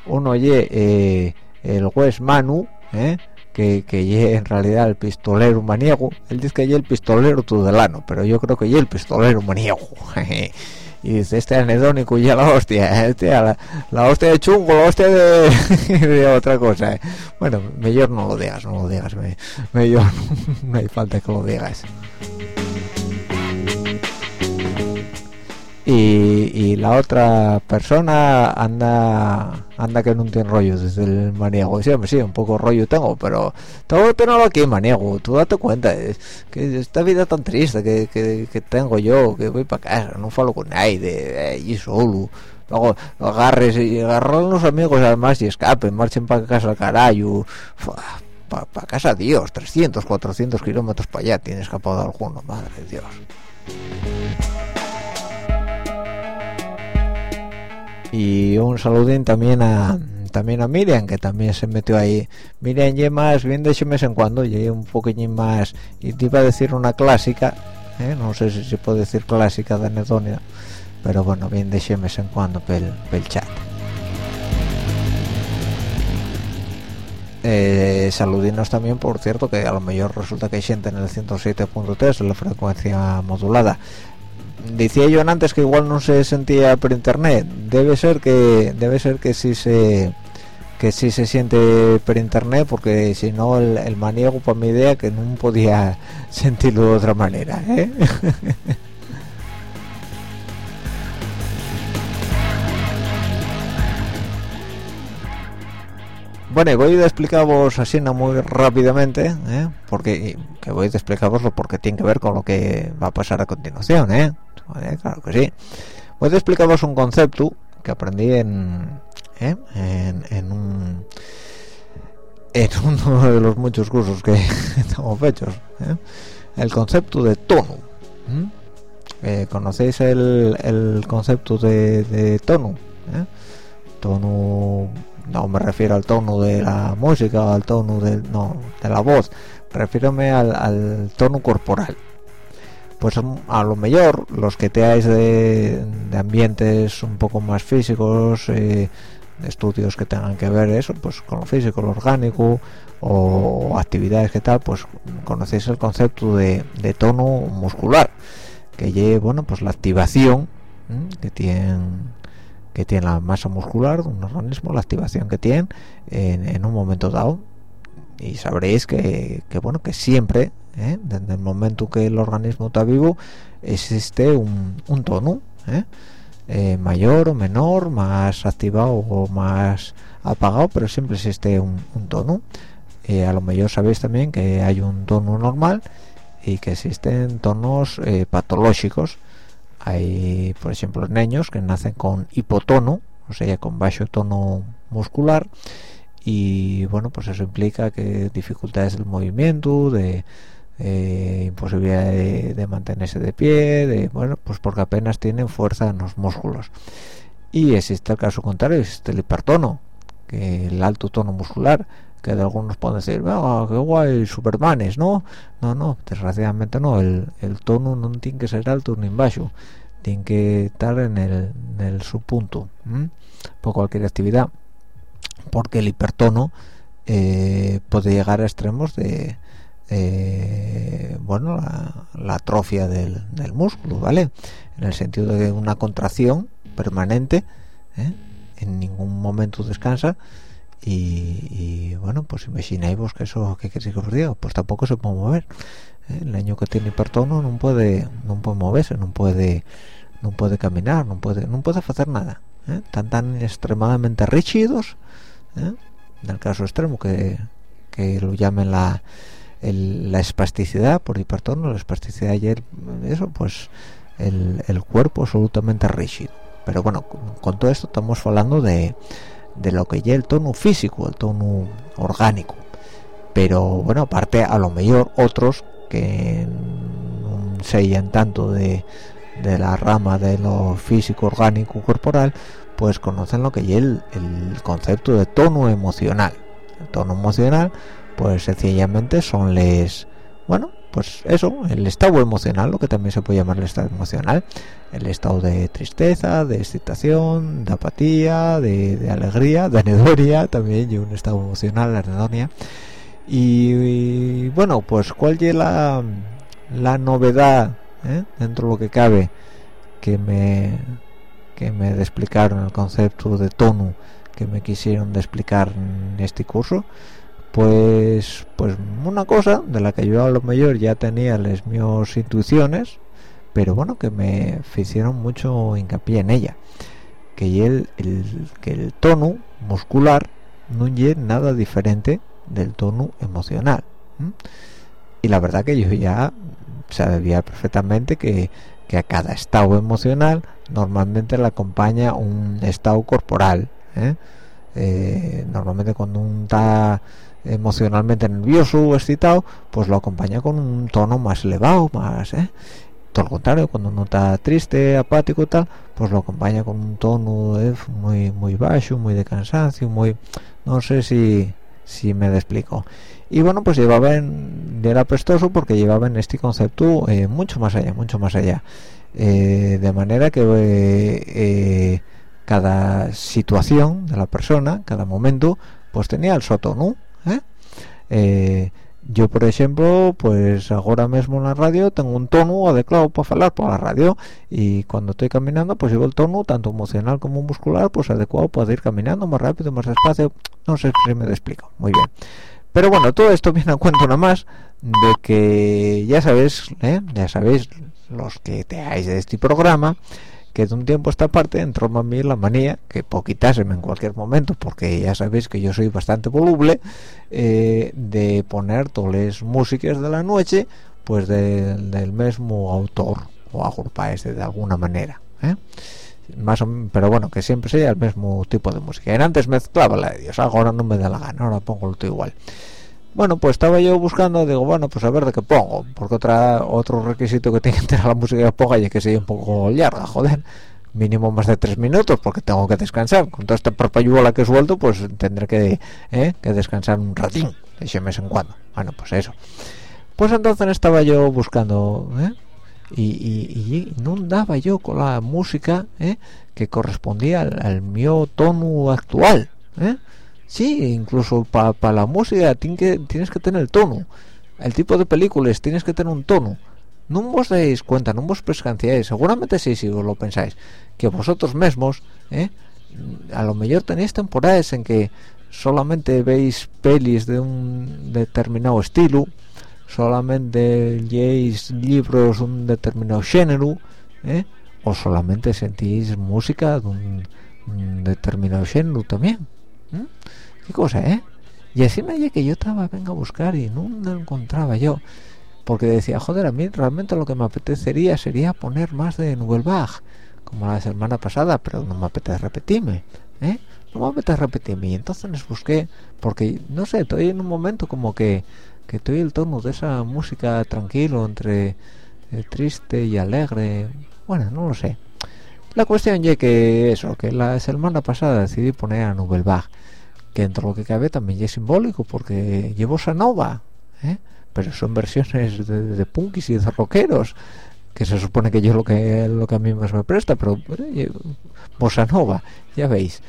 Uno oye eh, el juez Manu, eh, que, que en realidad el pistolero maniego. Él dice que ye el pistolero tudelano, pero yo creo que ye el pistolero maniego. y dice este anedónico ya la hostia este, la, hostia de chungo la hostia de, otra cosa ¿eh? bueno mejor no lo digas no lo digas me, mejor no hay falta que lo digas y, y, la otra persona anda anda que no tiene rollo desde el maniego sí, sí un poco rollo tengo pero tengo tenerlo aquí maniego tú date cuenta es, que esta vida tan triste que, que, que, tengo yo que voy para casa no falo con nadie y solo. Luego agarres y agarrar a los amigos además y escapen marchen para casa al carajo. Para pa casa Dios 300 400 kilómetros para allá tiene escapado alguno madre de Dios y un saludín también a también a Miriam que también se metió ahí. Miriam y más bien de mes en cuando y un poquillín más. Y te iba a decir una clásica eh, no sé si se puede decir clásica de anedonia pero bueno bien de mes en cuando pel, pel chat. Eh, saludinos también por cierto que a lo mejor resulta que hay en el 107.3 de la frecuencia modulada decía yo antes que igual no se sentía por internet debe ser que debe ser que sí se que sí se siente por internet porque si no el, el maniego para mi idea que no podía sentirlo de otra manera ¿eh? Bueno, voy a explicaros así no muy rápidamente, ¿eh? porque que voy a explicaros porque tiene que ver con lo que va a pasar a continuación, ¿eh? Claro que sí. Voy a explicaros un concepto que aprendí en, ¿eh? en, un en uno de los muchos cursos que estamos hechos, ¿eh? el concepto de tono. ¿Conocéis el, el concepto de, de tono? Tono no me refiero al tono de la música o al tono de, no, de la voz, refiérome al, tono corporal. Pues a lo mejor los que teáis de, de ambientes un poco más físicos, eh, estudios que tengan que ver eso, pues con lo físico, lo orgánico o actividades que tal, pues conocéis el concepto de, de tono muscular, que lleve, bueno, pues la activación ¿eh? que tiene que tiene la masa muscular de un organismo, la activación que tiene en, un momento dado. Y sabréis que, bueno, que siempre, ¿eh? desde el momento que el organismo está vivo, existe un, tono, ¿eh? Eh, mayor o menor, más activado o más apagado, pero siempre existe un tono. a lo mejor sabéis también que hay un tono normal y que existen tonos patológicos hay por ejemplo niños que nacen con hipotono o sea con bajo tono muscular y bueno pues eso implica que dificultades del movimiento de eh, imposibilidad de, mantenerse de pie de bueno pues porque apenas tienen fuerza en los músculos. Y existe el caso contrario existe el hipertono que el alto tono muscular que de algunos pueden decir ah, qué guay supermanes no no no desgraciadamente no el, el tono no tiene que ser alto ni bajo tiene que estar en el, subpunto por cualquier actividad porque el hipertono eh, puede llegar a extremos de bueno la, atrofia del, del, músculo vale en el sentido de una contracción permanente ¿eh? en ningún momento descansa y, bueno pues imagináis vos que eso que queréis que os diga pues tampoco se puede mover el año que tiene hipertono no puede no puede moverse no puede no puede caminar no puede no puede hacer nada ¿eh? están tan extremadamente rígidos ¿eh? en el caso extremo que, que lo llamen la la espasticidad por hipertono la espasticidad y eso pues el, el cuerpo absolutamente rígido pero bueno con todo esto estamos hablando de de lo que ya el tono físico, el tono orgánico. Pero bueno, aparte a lo mejor otros que no sellan tanto de, de, la rama de lo físico, orgánico, corporal, pues conocen lo que ya el, el concepto de tono emocional. El tono emocional, pues sencillamente son les, bueno, pues eso, el estado emocional, lo que también se puede llamar el estado emocional, el estado de tristeza, de excitación, de apatía, de, alegría, de anedonia, también y un estado emocional, la anedonia. Y, bueno, pues cuál es la, la novedad eh, dentro de lo que cabe que me que me explicaron el concepto de tono que me quisieron explicar en este curso pues pues una cosa de la que yo a lo mejor ya tenía las mis intuiciones pero bueno que me hicieron mucho hincapié en ella que el, que el tono muscular no es nada diferente del tono emocional y la verdad que yo ya sabía perfectamente que, que a cada estado emocional normalmente le acompaña un estado corporal ¿eh? Eh, normalmente cuando un está emocionalmente nervioso o excitado, pues lo acompaña con un tono más elevado, más, ¿eh? Todo lo contrario, cuando uno está triste, apático tal, pues lo acompaña con un tono muy muy bajo, muy de cansancio, muy... no sé si, si me explico. Y bueno, pues llevaba era prestoso porque llevaba en este concepto eh, mucho más allá, mucho más allá. Eh, de manera que eh, cada situación de la persona, cada momento, pues tenía el sotono ¿eh? Yo por ejemplo pues ahora mismo en la radio tengo un tono adecuado para hablar por la radio y cuando estoy caminando pues llevo el tono tanto emocional como muscular pues adecuado para ir caminando más rápido más despacio. No sé si me explico. Muy bien. Pero bueno todo esto viene a cuento nada más de que ya sabéis ¿eh? ya sabéis los que teáis de este programa que de un tiempo a esta parte entró a mí la manía que puedo en cualquier momento porque ya sabéis que yo soy bastante voluble eh, de poner todas las músicas de la noche pues de- del mismo autor o agrupáis de alguna manera ¿eh? más o pero bueno que siempre sea el mismo tipo de música Era antes mezclaba la de Dios ahora no me da la gana ahora pongo todo igual bueno pues estaba yo buscando digo bueno pues a ver de qué pongo porque otra otro requisito que tiene que tener la música que ponga y que sea un poco larga joder mínimo más de tres minutos porque tengo que descansar con toda esta parpayuela que he suelto pues tendré que, ¿eh? que descansar un ratín de ese mes en cuando bueno pues eso pues entonces estaba yo buscando ¿eh? y, y, y no yo con la música ¿eh? que correspondía al, al mío tono actual ¿eh? Sí incluso para la música que, tienes que tener el tono el tipo de películas tienes que tener un tono no vos dais cuenta no vos pescanciáis seguramente sí si os lo pensáis que vosotros mismos ¿eh? a lo mejor tenéis temporadas en que solamente veis pelis de un determinado estilo solamente leéis libros de un determinado género ¿eh? o solamente sentís música de un determinado género también ¿eh? qué cosa eh y así me que yo estaba venga a buscar y no lo encontraba yo porque decía joder a mí realmente lo que me apetecería sería poner más de Nubelbach como la semana pasada pero no me apetece repetirme ¿eh? no me apetece repetirme y entonces les busqué porque no sé estoy en un momento como que que estoy el tono de esa música tranquilo entre eh, triste y alegre bueno no lo sé la cuestión ya que eso que la semana pasada decidí poner a Nubelbach que entre lo que cabe también es simbólico porque llevo Sanova ¿eh? pero son versiones de, de punkis y de rockeros que se supone que yo lo que lo que a mí más me presta pero eh, bossa nova ya veis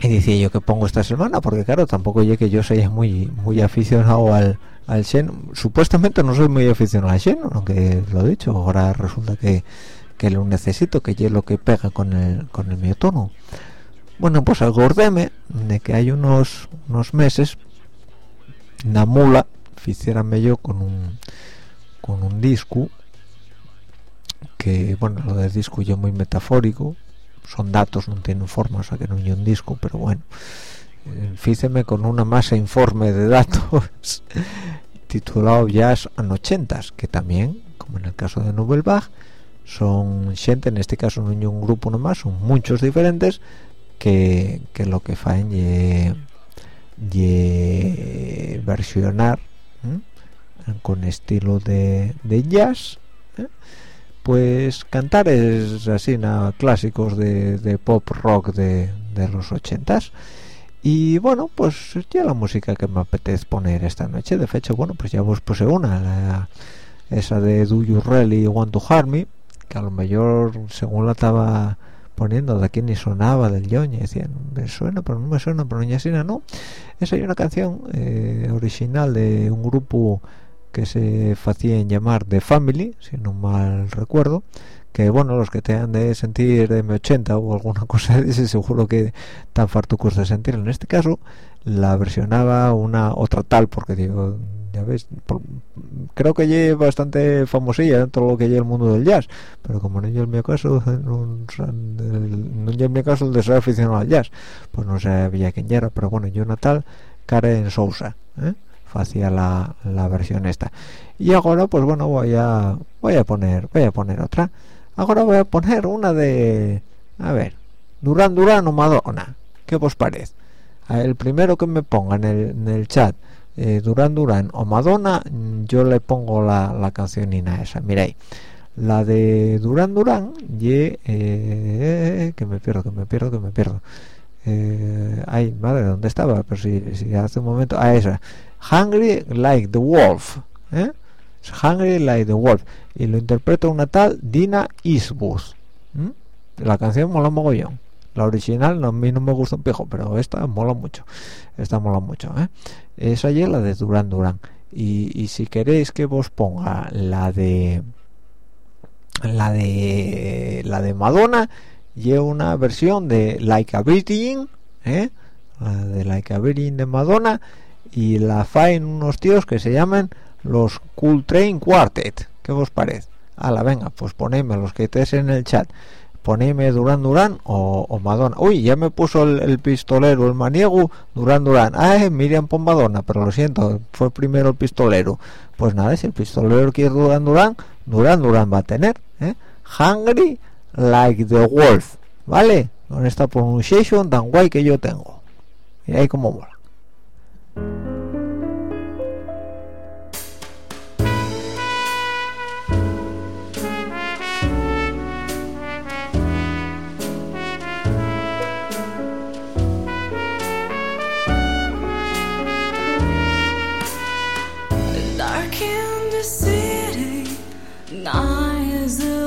y decía yo que pongo esta semana porque claro tampoco yo que yo sea muy muy aficionado al al supuestamente no soy muy aficionado al Shen aunque lo he dicho ahora resulta que que lo necesito que es lo que pega con el con el mi tono bueno pues acordéme de que hay unos unos meses una mula hiciérame yo con un con un disco que bueno lo del disco yo muy metafórico son datos no tienen forma o sea que no hay un disco pero bueno eh, fíceme con una masa informe de datos titulado Jazz en 80 que también como en el caso de Nubelbach son gente en este caso no hay un grupo nomás son muchos diferentes que, que lo que faen y, y versionar con estilo de, de jazz pues cantar es así na, clásicos de, de pop rock de, de los ochentas. Y bueno pues ya la música que me apetece poner esta noche de fecha bueno pues ya vos puse una la, esa de Do You Really Want to Harm Me que a lo mejor según la estaba poniendo de aquí ni sonaba del John y decían me suena pero no me suena pero así no esa es una canción eh, original de un grupo que se hacían llamar The Family si no mal recuerdo que bueno los que te han de sentir de M80 o alguna cosa de ese seguro que tan fartucos de sentir en este caso la versionaba una otra tal porque digo ya ves por, creo que es bastante famosilla dentro de lo que es el mundo del jazz pero como no es mi caso no, mi caso el de ser aficionado al jazz pues no sabía quién era pero bueno yo natal Karen Sousa ¿eh? hacía la, la versión esta y ahora pues bueno voy a voy a poner voy a poner otra ahora voy a poner una de a ver Durán Durán o Madonna ¿qué os parece? el primero que me ponga el, en el chat eh, Durán Durán o Madonna yo le pongo la, la cancionina esa miréis la de Durán Durán y eh, que me pierdo que me pierdo que me pierdo. Eh, ay madre dónde estaba pero si, si hace un momento ah esa. Hungry Like the Wolf ¿eh? Hungry Like the Wolf. Y lo interpreta una tal Dina Eastwood ¿Mm? la canción mola mogollón la original no, a mí no me gusta un pijo pero esta mola mucho esta mola mucho ¿eh? esa es la de Duran Duran y, y si queréis que vos ponga la de la de la de Madonna lleva una versión de Like a Virgin ¿eh? la de Like a Virgin de Madonna y la faen unos tíos que se llaman los Cool Train Quartet ¿qué os parece? la venga pues ponedme los que estés en el chat ponedme Duran Duran o, o Madonna. Uy ya me puso el, pistolero el maniego Duran Duran ay Miriam pon Madonna pero lo siento fue primero el pistolero. Pues nada si el pistolero quiere Duran Duran Duran Duran va a tener ¿eh? Hungry like the wolf vale con esta pronunciation tan guay que yo tengo. Y ahí como mola Nice.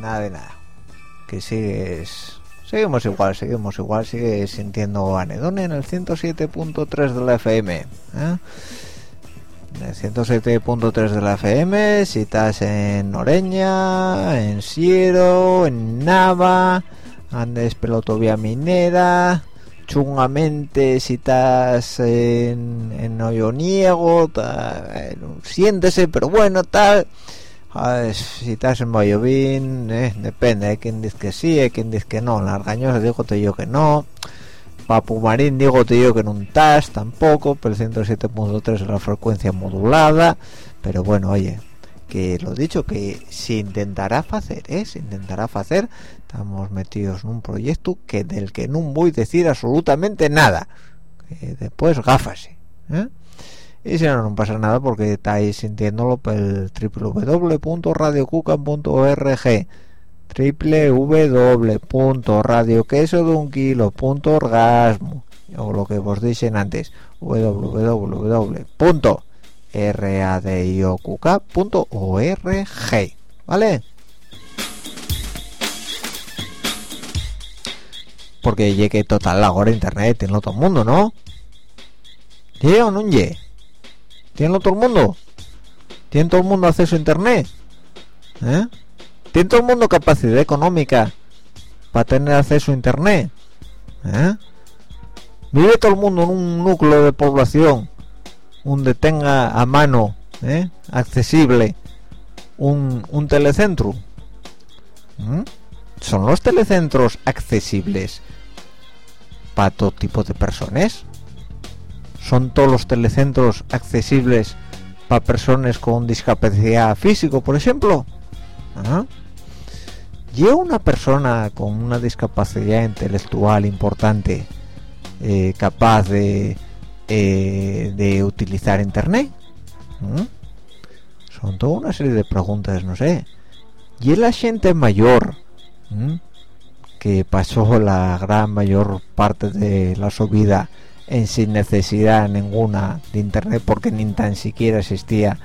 Nada de nada que sigues seguimos igual seguimos igual sigues sintiendo anedonia en el 107.3 de la FM ¿eh? en el 107.3 de la FM si estás en Oreña en Siero en Nava andes pelotovía minera chungamente si estás en, en Hoyoniego ta- eh, siéntese pero bueno tal Es- si estás en Vallovín, eh, depende, hay quien dice que sí, hay quien dice que no. En Argañosa digo te yo que no. Papumarín digo te yo que no estás tampoco, pero el 107.3 es la frecuencia modulada. Pero bueno, oye, que lo dicho, que se intentará hacer, ¿eh? Se intentará hacer. Estamos metidos en un proyecto que del que no voy a decir absolutamente nada. Que después gáfase, ¿eh? Y si no no pasa nada porque estáis sintiéndolo por el www.radiocucan.org www.radioquesodunquilo.orgasmo o lo que vos dicen antes www.radiocuca.org ¿vale? porque llegue total ahora internet en todo el mundo, ¿no? ¿Llegue o no? ¿Tiene todo el mundo? ¿Tiene todo el mundo acceso a internet? ¿Eh? ¿Tiene todo el mundo capacidad económica para tener acceso a internet? ¿Eh? ¿Vive todo el mundo en un núcleo de población donde tenga a mano, ¿eh? accesible, un, telecentro? ¿Son los telecentros accesibles para todo tipo de personas? Son todos los telecentros accesibles para personas con discapacidad físico, por ejemplo. ¿Ah? ¿Lleva una persona con una discapacidad intelectual importante eh, capaz de, eh, de utilizar internet? ¿Mm? Son toda una serie de preguntas, no sé. ¿Y la gente mayor que pasó la gran mayor parte de la su vida en sin necesidad ninguna de internet porque ni tan siquiera existía.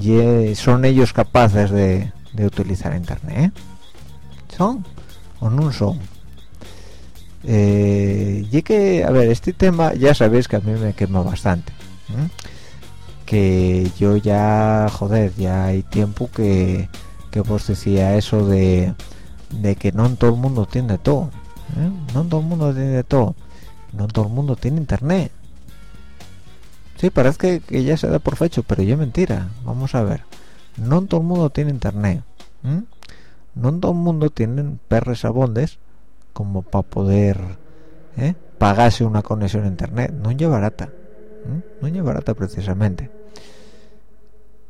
Y eh, son ellos capaces de, de utilizar internet son o no son eh, y que a ver este tema ya sabéis que a mí me quema bastante ¿eh? que yo ya joder ya hay tiempo que que vos decía eso de de que no todo el mundo tiene todo ¿eh? no todo el mundo tiene todo no todo el mundo tiene internet. Sí parece que, ya se da por fecho pero ya mentira. Vamos a ver. No todo el mundo tiene internet no todo el mundo tiene perres abondes como para poder ¿eh? pagarse una conexión a internet. No es barata no es barata precisamente.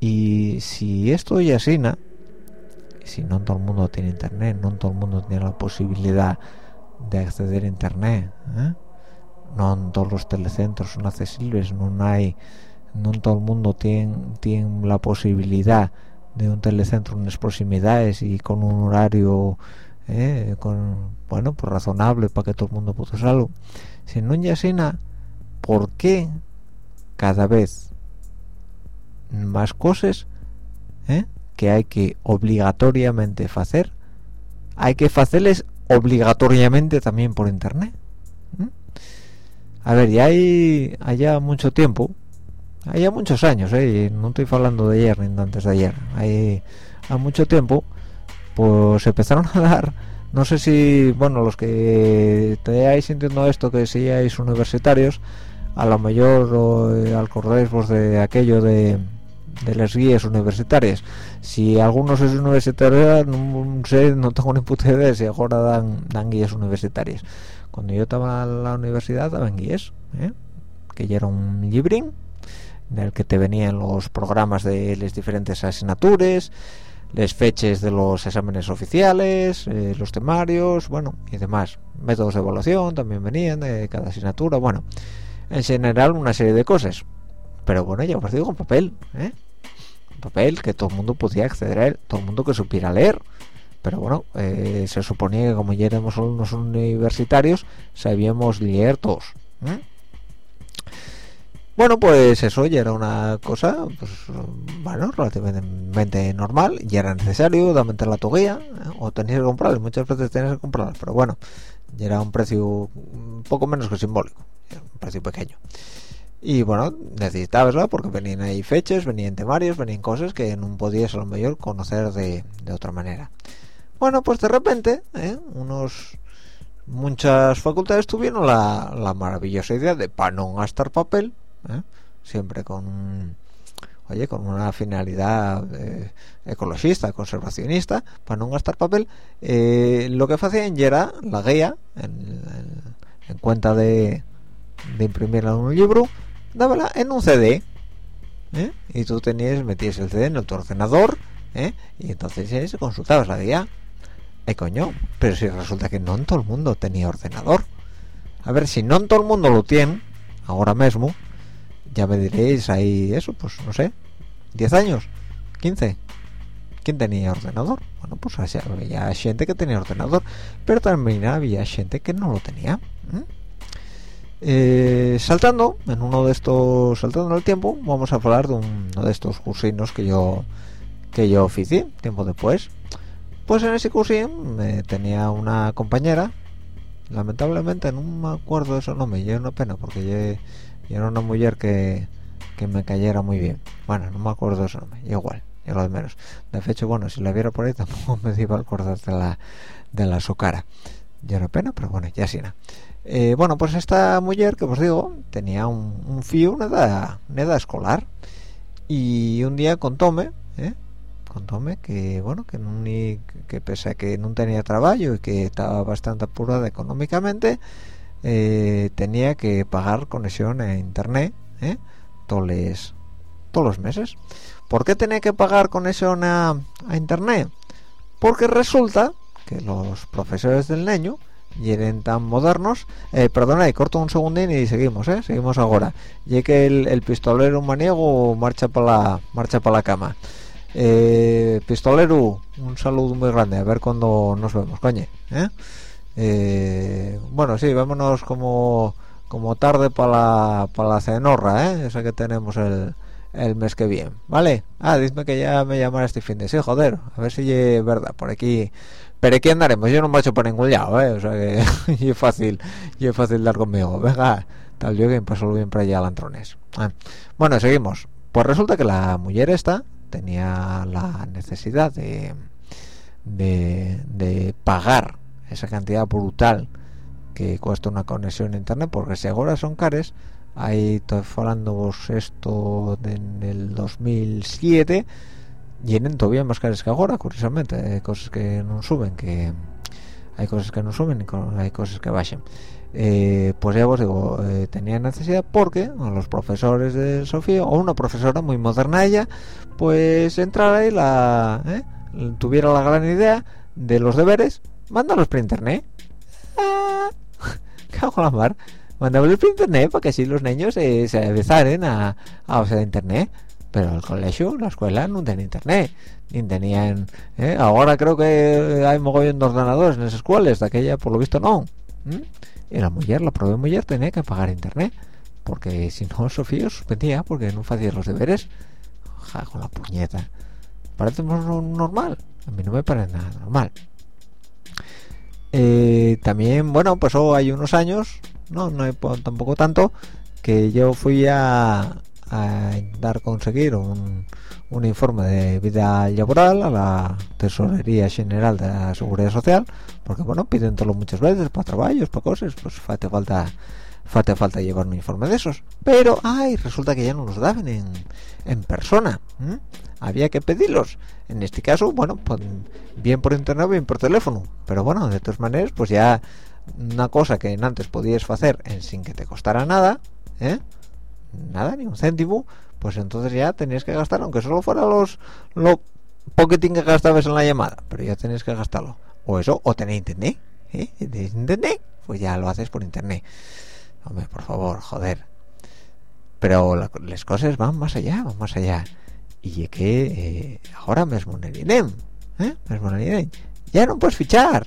Y si esto ya así si no todo el mundo tiene internet no todo el mundo tiene la posibilidad de acceder a internet ¿eh? No todos los telecentros son accesibles no hay no todo el mundo tiene, tiene la posibilidad de un telecentro en las proximidades y con un horario eh, con bueno pues razonable para que todo el mundo pueda usarlo si no ya asina ¿por qué cada vez más cosas eh, que hay que obligatoriamente hacer hay que hacerles obligatoriamente también por internet. A ver ya hay allá mucho tiempo ya muchos años ¿eh? no estoy hablando de ayer ni de antes de ayer. Hay a mucho tiempo pues empezaron a dar no sé si bueno los que estáis sintiendo esto que seáis universitarios a lo mayor o, eh, acordáis vos de aquello de las guías universitarias. Si algunos es universitario no sé no tengo ni puta idea si ahora dan, dan guías universitarias cuando yo estaba en la universidad daban guías ¿eh? que ya era un librín en el que te venían los programas de las diferentes asignaturas las fechas de los exámenes oficiales eh, los temarios bueno y demás métodos de evaluación también venían de cada asignatura bueno en general una serie de cosas pero bueno ya os digo papel ¿eh? papel que todo el mundo podía acceder a él todo el mundo que supiera leer pero bueno eh, se suponía que como ya éramos unos universitarios sabíamos leer todos bueno pues eso ya era una cosa pues bueno relativamente normal y era necesario de la tu guía ¿eh? o tenías que comprarla muchas veces tenías que comprarla pero bueno ya era un precio un poco menos que simbólico un precio pequeño. Y bueno necesitabasla porque venían ahí fechas venían temarios venían cosas que no podías a lo mejor conocer de otra manera bueno pues de repente ¿eh? unos muchas facultades tuvieron la, la maravillosa idea de para no gastar papel ¿eh? siempre con oye con una finalidad eh, ecologista conservacionista para no gastar papel eh, lo que hacían era la guía en, cuenta de, de, imprimirla en un libro dábala en un CD y tú tenías metías el CD en tu ordenador y entonces consultabas la guía eh coño pero si resulta que no en todo el mundo tenía ordenador. A ver si no en todo el mundo lo tiene ahora mismo ya me diréis ahí eso pues no sé 10 años 15 ¿quién tenía ordenador? bueno pues había gente que tenía ordenador pero también había gente que no lo tenía eh, saltando en uno de estos saltando en el tiempo vamos a hablar de uno de estos cursinos que yo que yo oficié tiempo después pues en ese cursín eh, tenía una compañera lamentablemente no me acuerdo de eso no me una pena porque yo, era una mujer que, que, me cayera muy bien. Bueno no me acuerdo de eso nombre igual yo lo de menos. De hecho bueno si la viera por ahí tampoco me iba a acordar de la de la su cara ya una pena pero bueno ya sí nada eh, bueno pues esta mujer que os digo tenía un, un fío una edad, una edad escolar y un día contóme. Contóme que bueno que no ni, que pese a que no tenía trabajo y que estaba bastante apurada económicamente eh, tenía que pagar conexión a internet ¿eh? todos los meses ¿por qué tenía que pagar conexión a, a internet? porque resulta que los profesores del niño y tan modernos eh, perdona y corto un segundín y seguimos eh seguimos ahora y que el, el pistolero maniego marcha para la marcha para la cama eh, pistolero un saludo muy grande a ver cuando nos vemos coño ¿eh? Eh, bueno sí vámonos como como tarde para la la cenorra ¿eh? esa que tenemos el, el mes que viene vale ah dime que ya me llamará este fin de sí joder a ver si es verdad por aquí pero aquí andaremos yo no me hecho por ningún lado ¿eh? o sea que es fácil y es fácil dar conmigo venga tal yo que pasó bien para allá lantrones ah. bueno seguimos pues resulta que la mujer esta tenía la necesidad de, de, pagar esa cantidad brutal que cuesta una conexión a internet porque si ahora son cares ahí estoy hablando esto en el 2007 vienen todavía más cares que ahora curiosamente. Hay cosas que no suben que hay cosas que no suben y hay cosas que bajen eh, pues ya os digo, eh, tenía necesidad porque los profesores de Sofía, o una profesora muy moderna ella, pues entrara y la, eh, tuviera la gran idea de los deberes, mándalos por internet. Ah, cago la mar. Mándalos por internet para así los niños se avesaren a, a usar internet. Pero el colegio, la escuela, no tenía internet. Ni tenían... Ahora creo que hay mogollón de ordenadores en las escuelas, de aquella por lo visto no y la mujer, la propia mujer tenía que pagar internet porque si no Sofía suspendía porque no hacía los deberes. Ja, con la puñeta. Parece normal. A mí no me parece nada normal. Eh, también bueno pasó hay unos años no no hay tampoco tanto que yo fui a, a dar conseguir un, un informe de vida laboral a la Tesorería General de la Seguridad Social porque bueno piden todo muchas veces para trabajos para cosas pues hace falta falta llevar un informe de esos. Pero ay resulta que ya no los daban en, en persona había que pedirlos. En este caso bueno pues, bien por internet bien por teléfono. Pero bueno de todas maneras pues ya una cosa que antes podías hacer en sin que te costara nada ¿eh? nada ni un céntimo pues entonces ya tenías que gastar aunque solo fuera los lo poquitín que gastabas en la llamada pero ya tenías que gastarlo o eso o tener internet ¿eh? internet pues ya lo haces por internet hombre por favor joder pero las cosas van más allá van más allá y es que eh, ahora mismo en el INEM ¿eh? el INEM ya no puedes fichar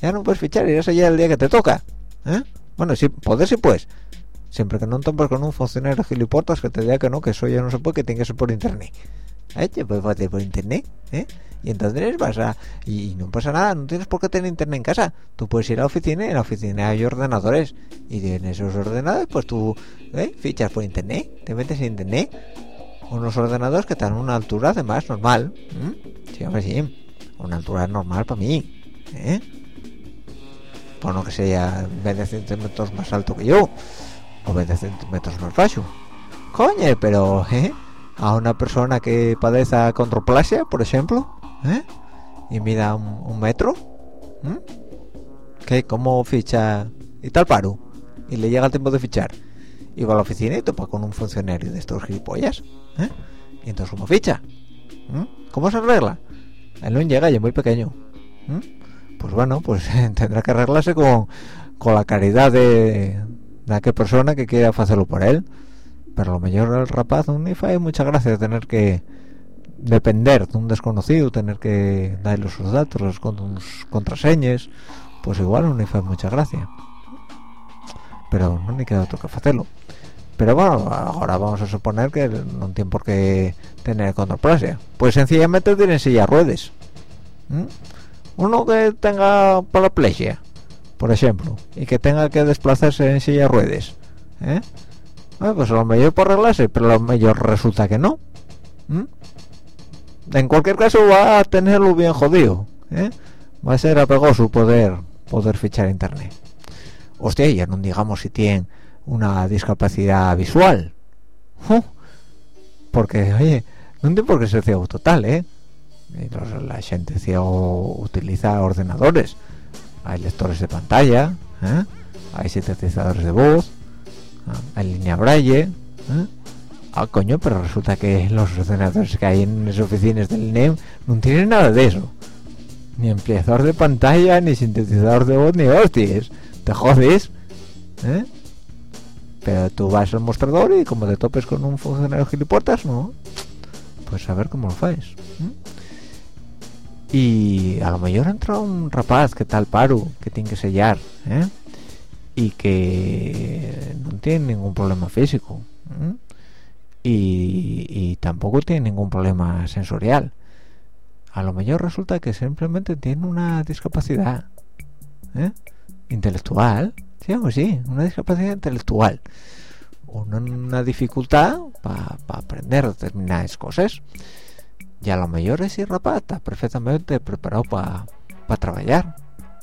ya no puedes fichar y eso ya el día que te toca ¿eh? bueno si poder si puedes siempre que no tomes con un funcionario giliportas que te diga que no que eso ya no se puede que tiene que ser por internet ¿eh? te puedes hacer por internet ¿eh? y entonces vas a y no pasa nada no tienes por qué tener internet en casa tú puedes ir a la oficina y en la oficina hay ordenadores y en esos ordenadores pues tú ¿eh? fichas por internet te metes en internet unos ordenadores que están a una altura además normal sí hombre sí una altura normal para mí ¿eh? por no que sea 20 centímetros más alto que yo o 20 centímetros más bajo. Coño pero ¿eh? a una persona que padece controplasia por ejemplo ¿eh? y mida un, metro ¿m? que cómo ficha y tal paro. Y le llega el tiempo de fichar. Y va a la oficina y topa con un funcionario de estos gilipollas ¿eh? y entonces cómo ficha cómo se arregla él no llega y es muy pequeño pues bueno pues tendrá que arreglarse con, con la caridad de, de aquella persona que quiera hacerlo por él pero lo mejor el rapaz no le mucha gracia tener que depender de un desconocido tener que darle sus datos con- sus contraseñas. Pues igual no le mucha gracia. Pero no le queda otro que hacerlo. Pero bueno ahora vamos a suponer que no tiene por qué tener controplasia pues sencillamente tiene silla ruedas ¿m? uno que tenga paraplegia por ejemplo y que tenga que desplazarse en silla de ruedas ¿eh? Ah, pues a lo mejor por arreglarse pero lo mejor resulta que no en cualquier caso va a tenerlo bien jodido ¿eh? va a ser apegoso poder poder fichar internet. Hostia ya no digamos si tiene una discapacidad visual. Porque oye no tiene por qué ser ciego total eh la gente ciego utiliza ordenadores hay lectores de pantalla ¿eh? hay sintetizadores de voz ah, hay línea braille ¿eh? ah coño pero resulta que los ordenadores que hay en las oficinas del NEM no tienen nada de eso ni ampliador de pantalla ni sintetizador de voz ni hostias te jodes ¿eh? pero tú vas al mostrador y como te topes con un funcionario gilipuertas no pues a ver cómo lo haces y a lo mejor entra un rapaz que tal paro que tiene que sellar ¿eh? y que no tiene ningún problema físico ¿eh? y, tampoco tiene ningún problema sensorial a lo mejor resulta que simplemente tiene una discapacidad ¿eh? intelectual sí o sí una discapacidad intelectual una, una dificultad para aprender determinadas cosas y a lo mejor ese rapaz está perfectamente preparado para trabajar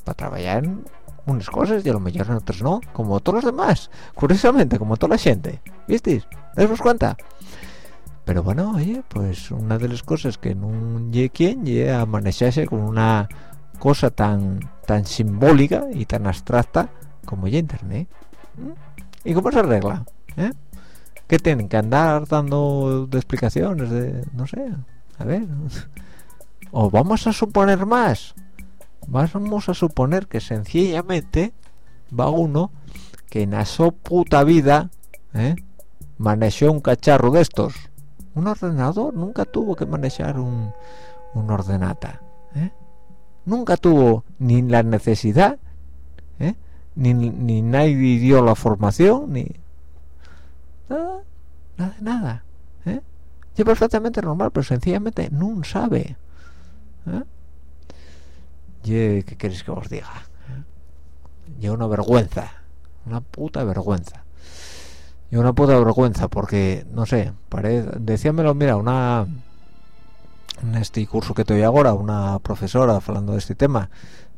para trabajar en unas cosas y a lo mejor en otras no como todos los demás curiosamente como toda la gente ¿visteis? ¿dais cuenta? pero bueno oye pues una de las cosas que no llegue quien llegue a manejarse con una cosa tan tan simbólica y tan abstracta como ya internet. ¿y cómo se arregla? ¿Eh? ¿qué tienen que andar dando de explicaciones de no sé a ver o vamos a suponer más vamos a suponer que sencillamente va uno que en su puta vida ¿eh? manejó un cacharro de estos un ordenador nunca tuvo que manejar un, un ordenata ¿eh? nunca tuvo ni la necesidad ¿eh? ni, ni nadie dio la formación ni nada nada nada ¿eh? Es perfectamente normal pero sencillamente no sabe ¿eh? ¿qué queréis que os diga? Y una vergüenza una puta vergüenza y una puta vergüenza porque no sé decíamelo mira una en este curso que te ahora una profesora hablando de este tema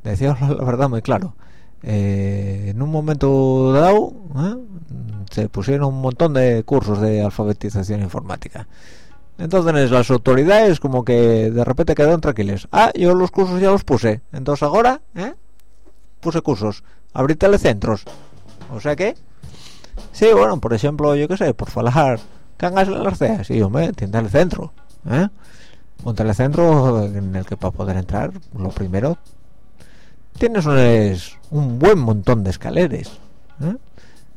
decía la verdad muy claro eh, en un momento dado ¿eh? se pusieron un montón de cursos de alfabetización informática entonces las autoridades como que de repente quedaron tranquiles ah yo los cursos ya los puse entonces ahora ¿eh? puse cursos abrí telecentros o sea que sí bueno por ejemplo yo qué sé por falar cangas las ceas sí hombre tiene telecentro ¿eh? un telecentro en el que para poder entrar lo primero tienes un, buen montón de escaleras ¿eh?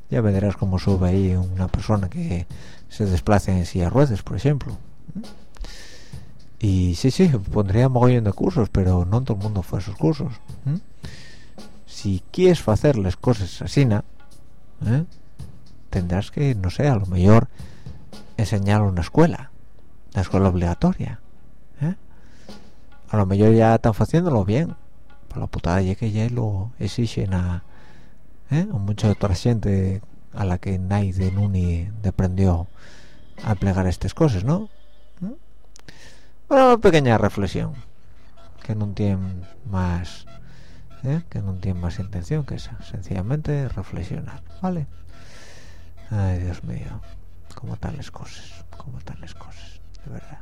ya verás cómo sube ahí una persona que se desplaza en silla ruedas por ejemplo. Y sí sí pondría mogollón de cursos pero no todo el mundo fue a esos cursos si quieres hacer las cosas así ¿eh? tendrás que no sé a lo mejor enseñar una escuela la escuela obligatoria ¿eh? a lo mejor ya están haciéndolo bien por la putada ya que ya lo exigen a, ¿eh? a mucha otra gente a la que nadie de Nuni aprendió a plegar estas cosas ¿no? Una pequeña reflexión. Que no tiene más ¿eh? que no tiene más intención que esa. Sencillamente reflexionar vale ay Dios mío. Cómo están las cosas cómo están las cosas de verdad.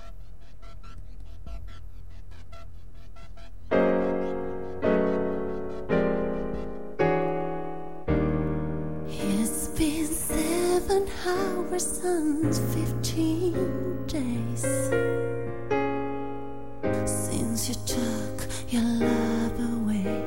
Seven hours and fifteen days since you took your love away.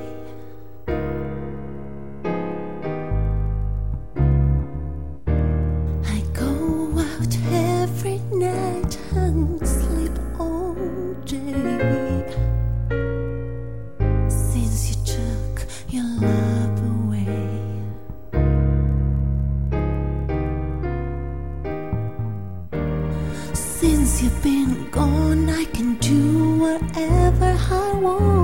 I go out every night and sleep all day since you took your love away. Since you've been gone, I can do whatever I want.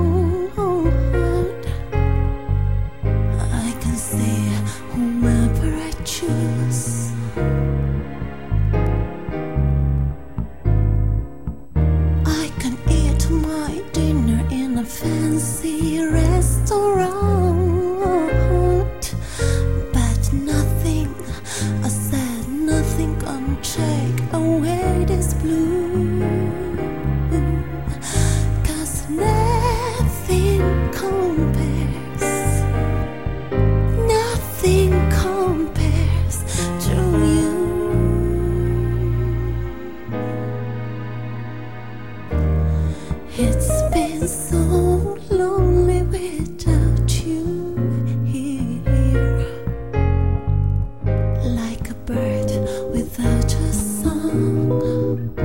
love.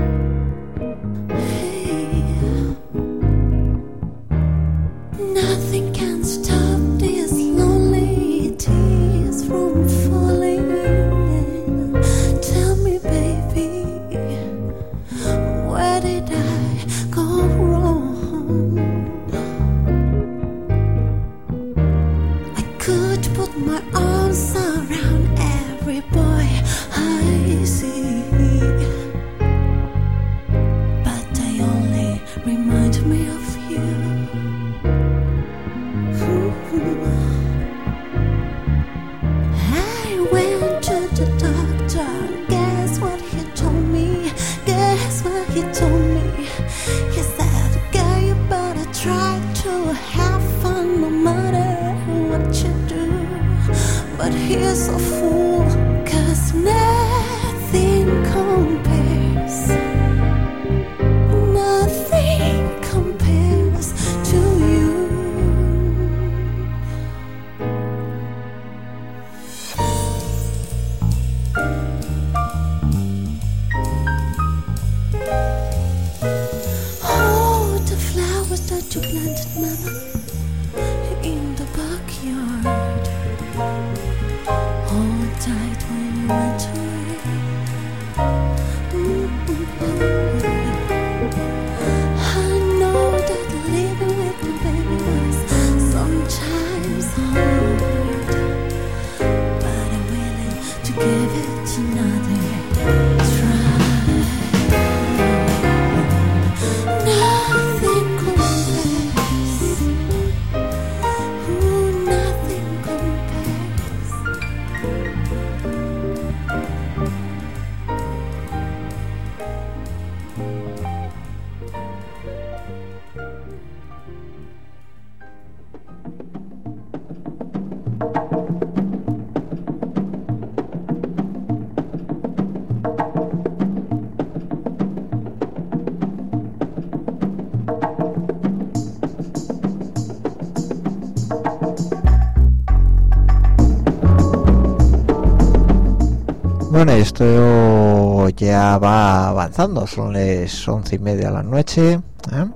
Bueno, esto ya va avanzando, son las once y media de la noche, ¿eh?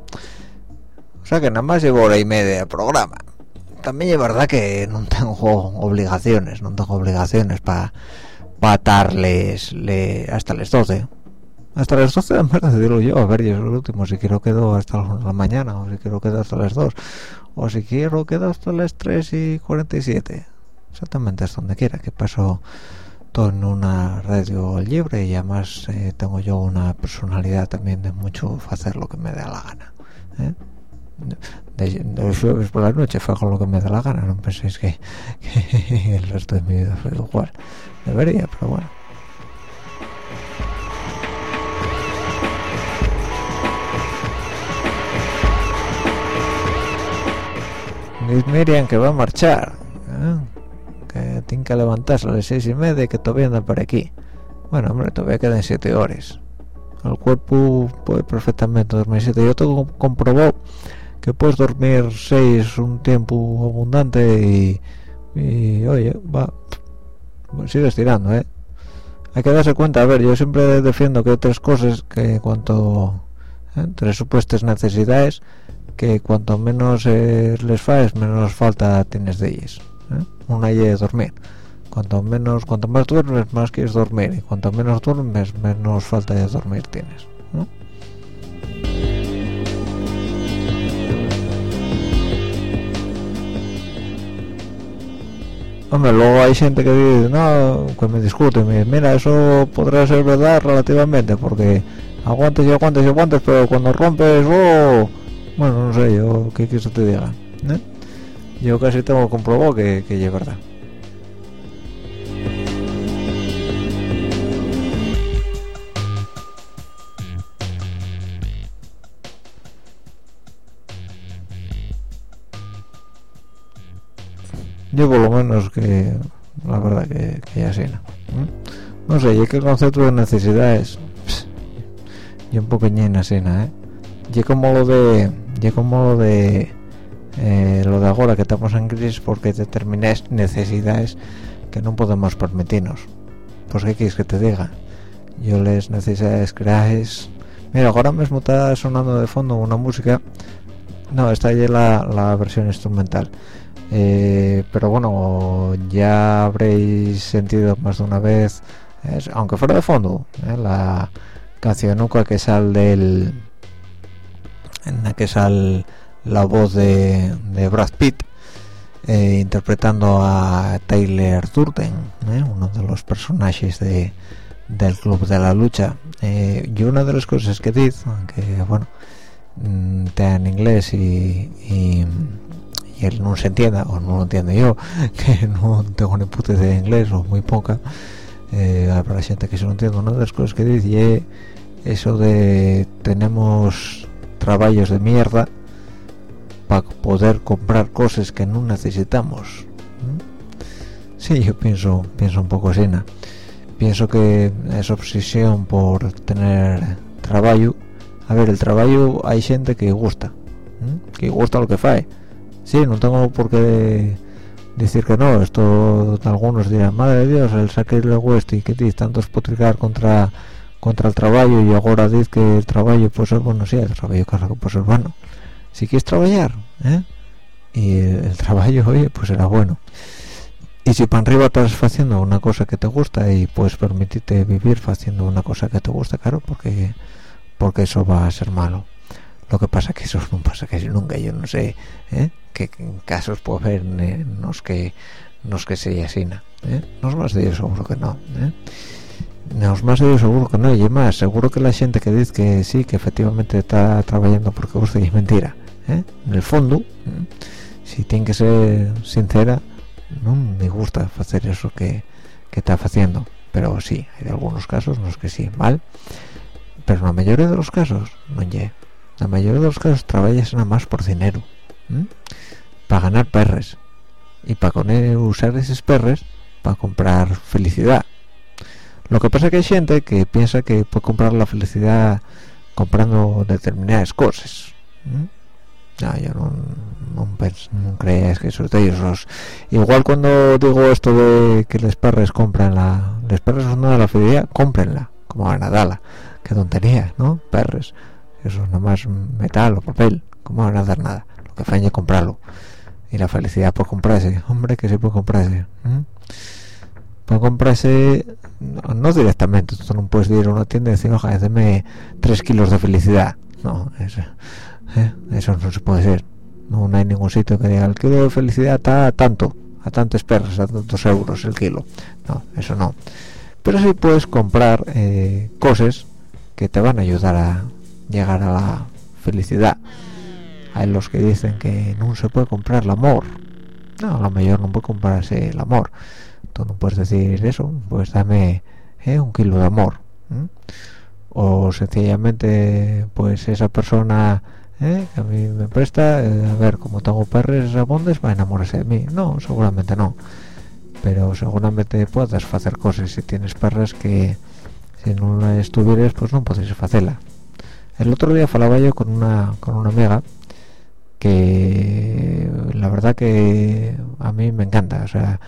o sea que nada más llevo hora y media de programa. También es verdad que no tengo obligaciones, no tengo obligaciones para darles le, hasta las 12 hasta las 12 de la tarde digo yo. A ver yo es el último. Si quiero quedo hasta la mañana o si quiero quedo hasta las 2 o si quiero quedo hasta las 3 y 47 exactamente hasta donde quiera que paso en una radio libre y además eh, tengo yo una personalidad también de mucho hacer lo que me dé la gana ¿eh? de, por la noche fue con lo que me da la gana no penséis que, el resto de mi vida fue igual debería pero bueno Miriam que va a marchar ¿eh? Que tiene que levantarse a las seis y media y que todavía anda por aquí. Bueno hombre todavía quedan siete horas. El cuerpo puede perfectamente dormir siete. Yo tengo comprobado que puedes dormir seis un tiempo abundante y, y oye va sigue estirando eh hay que darse cuenta a ver yo siempre defiendo que hay tres cosas que cuanto ¿eh? tres supuestas necesidades que cuanto menos eh, les faes menos falta tienes de ellas ¿eh? una y es dormir cuanto menos cuanto más duermes más quieres dormir y cuanto menos duermes menos falta de dormir tienes. Hombre, luego hay gente que dice, no, que me discute, me dice, mira, eso podrá ser verdad relativamente, porque aguantes y aguantes y aguantes, pero cuando rompes, oh, bueno, no sé, yo, ¿qué quieres que te diga? ¿Eh? Yo casi tengo comprobado que, que es verdad. Yo por lo menos que, la verdad que, ya sí, ¿no? ¿Eh? No sé, y que el concepto de necesidades, y un poco así, ¿eh? Y como lo de, y como lo de, eh, lo de ahora que estamos en crisis porque determináis necesidades que no podemos permitirnos. Pues qué quieres que te diga. Yo les necesidades creáis. Mira, ahora mismo está sonando de fondo una música. No, está ahí la, la versión instrumental. Eh, pero bueno, ya habréis sentido más de una vez, aunque fuera de fondo, eh, la canción nunca que sale del en la que sale la voz de, de Brad Pitt eh, interpretando a Tyler Durden, eh, uno de los personajes de, del Club de la Lucha. Eh, y una de las cosas que dice, aunque bueno, mm, está en inglés y, y, él no se entienda, o no lo entiendo yo, que no tengo ni puta de inglés o muy poca, eh, habrá gente que se lo entiende. Una de las cosas que dice eso de tenemos trabajos de mierda para poder comprar cosas que no necesitamos. ¿Mm? Sí, yo pienso, pienso un poco así, ¿no? Pienso que esa obsesión por tener trabajo, a ver, el trabajo hay gente que gusta, ¿Mm? que gusta lo que fae. Sí, no tengo por qué decir que no, esto algunos dirán, madre de Dios, el el West y que dice tanto espotricar contra contra el trabajo y ahora dice que el trabajo puede ser bueno, sí, el trabajo que puede ser bueno. Si quieres trabajar, ¿eh? y el, trabajo, oye, pues será bueno. Y si para arriba estás haciendo una cosa que te gusta y puedes permitirte vivir haciendo una cosa que te gusta, claro, porque porque eso va a ser malo. Lo que pasa que eso no pasa casi nunca, yo no sé ¿eh? qué casos puedo haber en los que los que sea así, ¿no? ¿eh? No es más de ellos, seguro que no. ¿eh? No es más de ellos, seguro que no. Y más, seguro que la gente que dice que sí, que efectivamente está trabajando porque gusta y es mentira. ¿Eh? En el fondo, ¿eh? si tiene que ser sincera, no me gusta hacer eso que, que está haciendo. Pero sí, hay algunos casos en los que sí, ¿vale? Pero la mayoría de los casos, no ye. La mayoría de los casos trabajas nada más por dinero. Para ganar perres. Y para usar esos perres para comprar felicidad. Lo que pasa es que hay gente que piensa que puede comprar la felicidad comprando determinadas cosas. No, yo no, no, no creas que es de ellos. Los- Igual cuando digo esto de que los perros compran la... Los perros son de la felicidad, cómprenla, como a Nadala. Qué tontería, ¿no? Perres. Eso es nomás metal o papel. ¿Cómo van a dar nada? Lo que faña es comprarlo. Y la felicidad por comprarse. Hombre, que se puede comprarse. ¿Mm? Puede comprarse no directamente tú no puedes ir a una tienda y decir ojalá deme 3 kilos de felicidad no eso, eh, eso no se puede ser no, hay ningún sitio que diga el kilo de felicidad está a tanto a tantos perros a tantos euros el kilo no eso no. Pero sí puedes comprar eh, cosas que te van a ayudar a llegar a la felicidad. Hay los que dicen que no se puede comprar el amor. No a lo mejor no puede comprarse el amor. Tú no puedes decir eso. Pues dame eh, un kilo de amor o sencillamente pues esa persona eh, a mí me presta eh, a ver como tengo perres abondes va a enamorarse de mí. No seguramente no. Pero seguramente puedas hacer cosas. Si tienes perres que si no las pues no podrías hacerla. El otro día falaba yo con una con una amiga que la verdad que a mí me encanta. O sea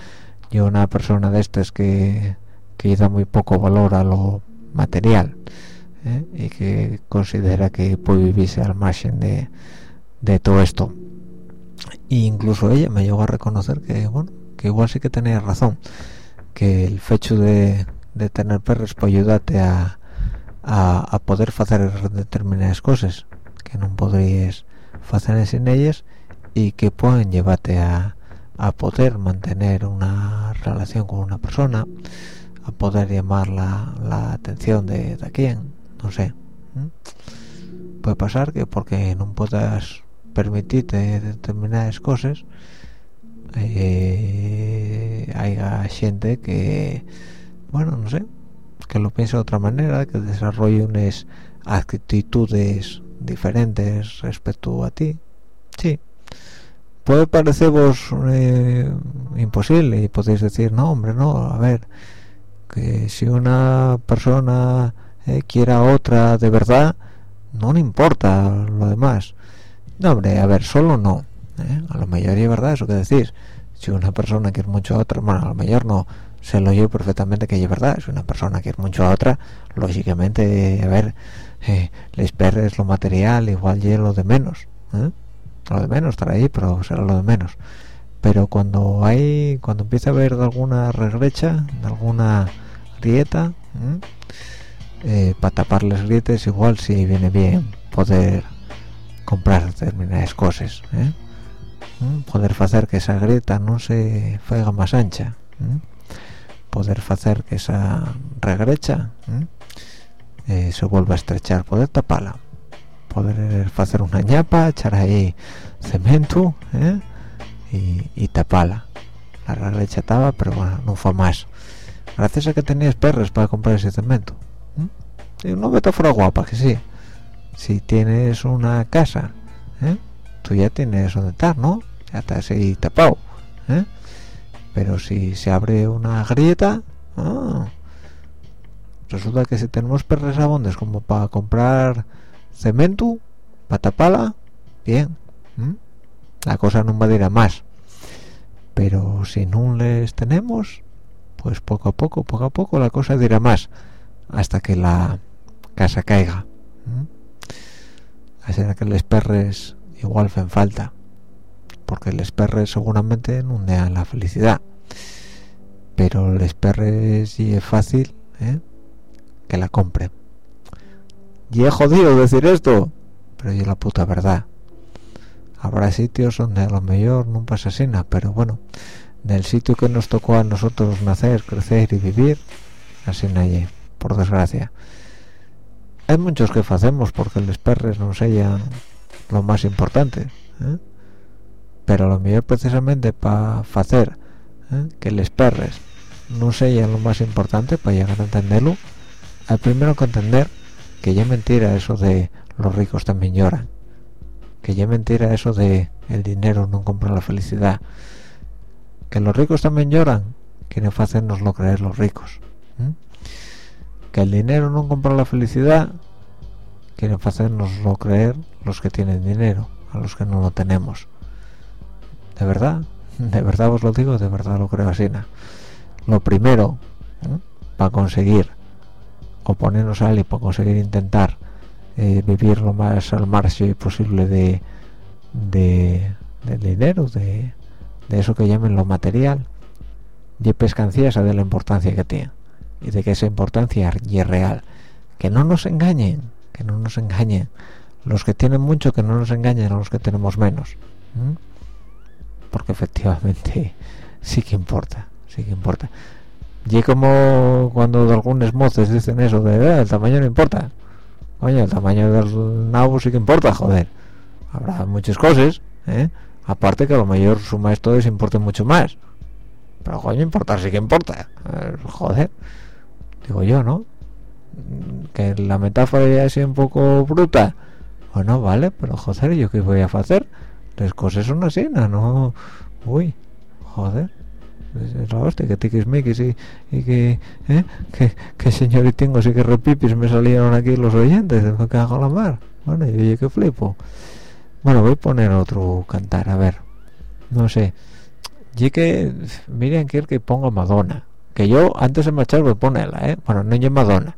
yo una persona de estas que que da muy poco valor a lo material ¿eh? y que considera que puede vivirse al margen de, de todo esto e incluso ella me llegó a reconocer que bueno que igual sí que tenía razón que el hecho de, de tener perros puede ayudarte a, a, poder hacer determinadas cosas que no podrías hacer sin ellas y que pueden llevarte a, a poder mantener una relación con una persona a poder llamar la, la atención de, de quien no sé puede pasar que porque no puedas permitirte determinadas cosas eh, haya gente que bueno no sé que lo piense de otra manera que desarrolle unas actitudes diferentes respecto a ti. Sí. Puede pareceros eh, imposible y podéis decir no hombre no a ver que si una persona eh, quiera otra de verdad no le importa lo demás. No hombre a ver solo no ¿eh? a lo mejor es verdad eso que decís. Si una persona quiere mucho a otra bueno a lo mejor no se lo oye perfectamente que es verdad. Si una persona quiere mucho a otra lógicamente a ver eh, les perres lo material igual y lo de menos ¿eh? lo de menos estará ahí pero será lo de menos. Pero cuando hay cuando empieza a haber alguna regrecha alguna grieta eh, para tapar las grietas igual si viene bien poder comprar determinadas cosas ¿eh? poder hacer que esa grieta no se haga más ancha poder hacer que esa regrecha eh, se vuelva a estrechar poder taparla. Poder hacer una ñapa echar ahí cemento y, taparla. La regrecha estaba pero bueno no fue más. Gracias a que tenías perros para comprar ese cemento. ¿Mm? Una metáfora guapa que sí. Si tienes una casa ¿eh? tú ya tienes donde estar no ya estás ahí tapado ¿eh? pero si se abre una grieta ah, resulta que si tenemos perros abondes como para comprar cemento para taparla bien la cosa no va a más. Pero si no les tenemos pues poco a poco, poco a poco la cosa dirá más hasta que la casa caiga. Así que les perres igual fen falta, porque les perres seguramente no la felicidad, pero les perres y es fácil ¿eh? que la compren. Y es jodido decir esto, pero yo la puta verdad. Habrá sitios donde a lo mejor no pasa asesina, pero bueno, en el sitio que nos tocó a nosotros nacer, crecer y vivir, así nadie, por desgracia. Hay muchos que hacemos porque los perres nos sellan lo más importante, ¿eh? pero lo mejor precisamente para hacer ¿eh? que los perres no sellan lo más importante, para llegar a entenderlo, hay primero que entender que ya mentira eso de los ricos también lloran, que ya mentira eso de el dinero no compra la felicidad, que los ricos también lloran quieren hacernoslo creer los ricos que el dinero no compra la felicidad quieren hacernoslo creer los que tienen dinero a los que no lo tenemos. De verdad de verdad os lo digo de verdad lo creo así lo primero para conseguir o ponernos a y para conseguir intentar eh, vivir lo más al margen posible de, de del dinero de de eso que llamen lo material y pescancía de la importancia que tiene y de que esa importancia y es real. Que no nos engañen que no nos engañen. Los que tienen mucho que no nos engañen a los que tenemos menos porque efectivamente sí que importa sí que importa. Y como cuando algunos moces dicen eso de eh, el tamaño no importa oye el tamaño del nabo sí que importa joder. Habrá muchas cosas ¿eh? aparte que a lo mejor suma esto les importa mucho más. Pero coño importar sí que importa. Eh, joder digo yo no que la metáfora ya es un poco bruta. Bueno vale pero joder yo qué voy a hacer las cosas son así no uy joder. La hostia que tiquismiquis y, y que, ¿eh? que que señoritingos y que repipis me salieron aquí los oyentes me cago la mar. Bueno yo que flipo. Bueno voy a poner otro cantar a ver. No sé. Y que miren quiero que pongo Madonna que yo antes de marchar voy a ponerla ¿eh? bueno no es Madonna.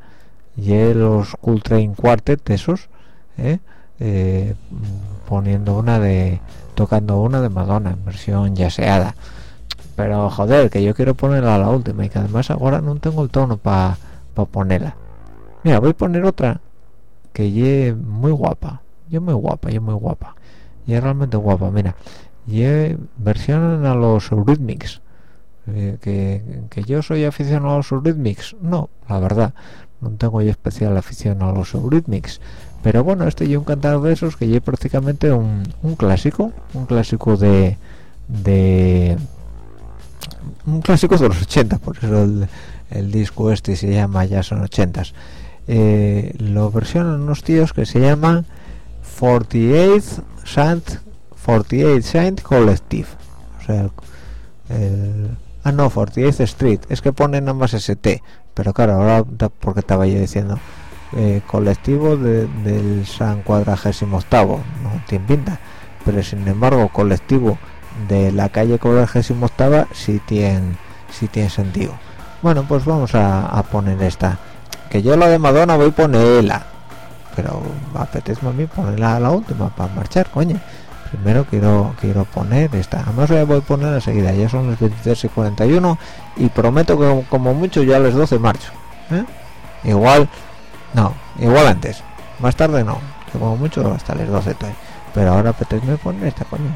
Y los Coltrane Quartet esos ¿eh? Eh, poniendo una de tocando una de Madonna en versión yaseada. Pero joder que yo quiero ponerla a la última y que además ahora no tengo el tono para ponerla. Mira voy a poner otra que ye muy guapa. Yo muy guapa yo muy guapa. Y realmente guapa mira. Y versión a los Eurythmics eh, que, yo soy aficionado a los Eurythmics. No la verdad no tengo yo especial afición a los Eurythmics. Pero bueno este es un cantar de esos que es prácticamente un, un, clásico un clásico de de un clásico de los 80 por eso el, el disco este se llama ya son 80s eh, lo versionan unos tíos que se llaman 48 Saint 48 Saint Collective. O sea el, ah no 48 Street. Es que ponen ambas ST pero claro ahora porque estaba yo diciendo eh, colectivo de, del San Cuadragésimo Octavo no tiene pinta. Pero sin embargo colectivo de la calle Cuadragésimo Octava sí tiene sí tiene sentido. Bueno pues vamos a, a, poner esta. Que yo la de Madonna voy a ponerla pero apetece a mí ponerla a la última para marchar coño primero quiero quiero poner esta además la voy a poner enseguida ya son las 23 y 41 y prometo que como mucho ya a las 12 marcho ¿eh? igual no igual antes más tarde no que como mucho hasta las 12 estoy pero ahora apetece poner esta coño.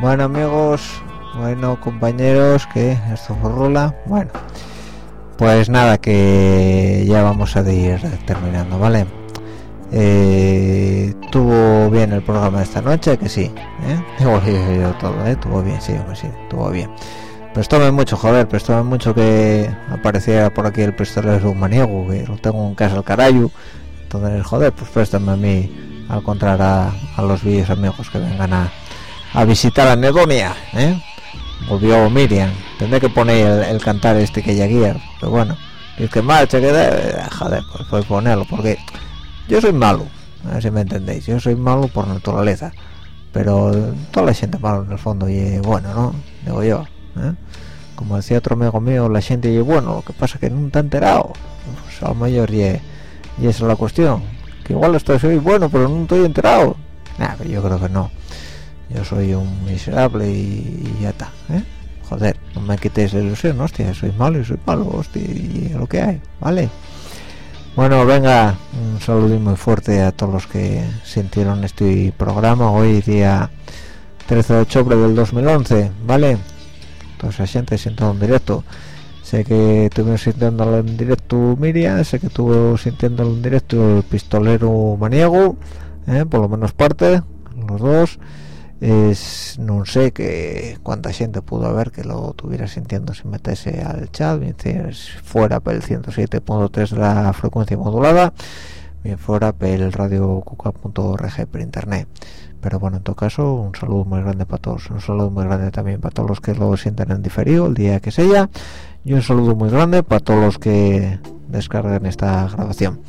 Bueno amigos, bueno compañeros, que esto rola. Bueno, pues nada, que ya vamos a ir terminando, ¿vale? Eh, tuvo bien el programa esta noche, que sí, ¿eh? Todo, ¿eh? Tuvo bien, sí, sí, tuvo bien. Prestóme mucho, joder, prestóme mucho que apareciera por aquí el pistolero maniego, que lo tengo en casa al carayo. Entonces, joder, pues préstame a mí al encontrar a, a los vídeos amigos que vengan a, a visitar a Nedonia, ¿eh? Volvió Miriam. Tendré que poner el, cantar este que ya guía, pero bueno, y el que marcha, que debe, joder, pues, pues ponerlo, porque yo soy malo, a ver si me entendéis, yo soy malo por naturaleza, pero toda la gente malo en el fondo y bueno, ¿no? Digo yo, ¿eh? Como decía otro amigo mío, la gente y bueno, lo que pasa es que no está enterado, pues a mejor y, y esa es la cuestión, que igual estoy soy bueno, pero no estoy enterado. Nah, pero yo creo que no yo soy un miserable y, ya está ¿eh? joder no me quites la ilusión hostia soy malo y soy malo hostia y lo que hay vale bueno venga un saludo muy fuerte a todos los que sintieron este programa hoy día 13 de octubre del 2011 vale toda esa gente siento en directo sé que estuve sintiéndolo en directo Miriam sé que estuvo sintiéndolo en directo el pistolero maniego ¿eh? por lo menos parte los dos es no sé que cuánta gente pudo haber que lo tuviera sintiendo sin meterse al chat bien fuera por el 107.3 de la frecuencia modulada bien fuera por el radiocuca.org por internet. Pero bueno en todo caso un saludo muy grande para todos. Un saludo muy grande también para todos los que lo sienten en diferido el día que sea. Y un saludo muy grande para todos los que descarguen esta grabación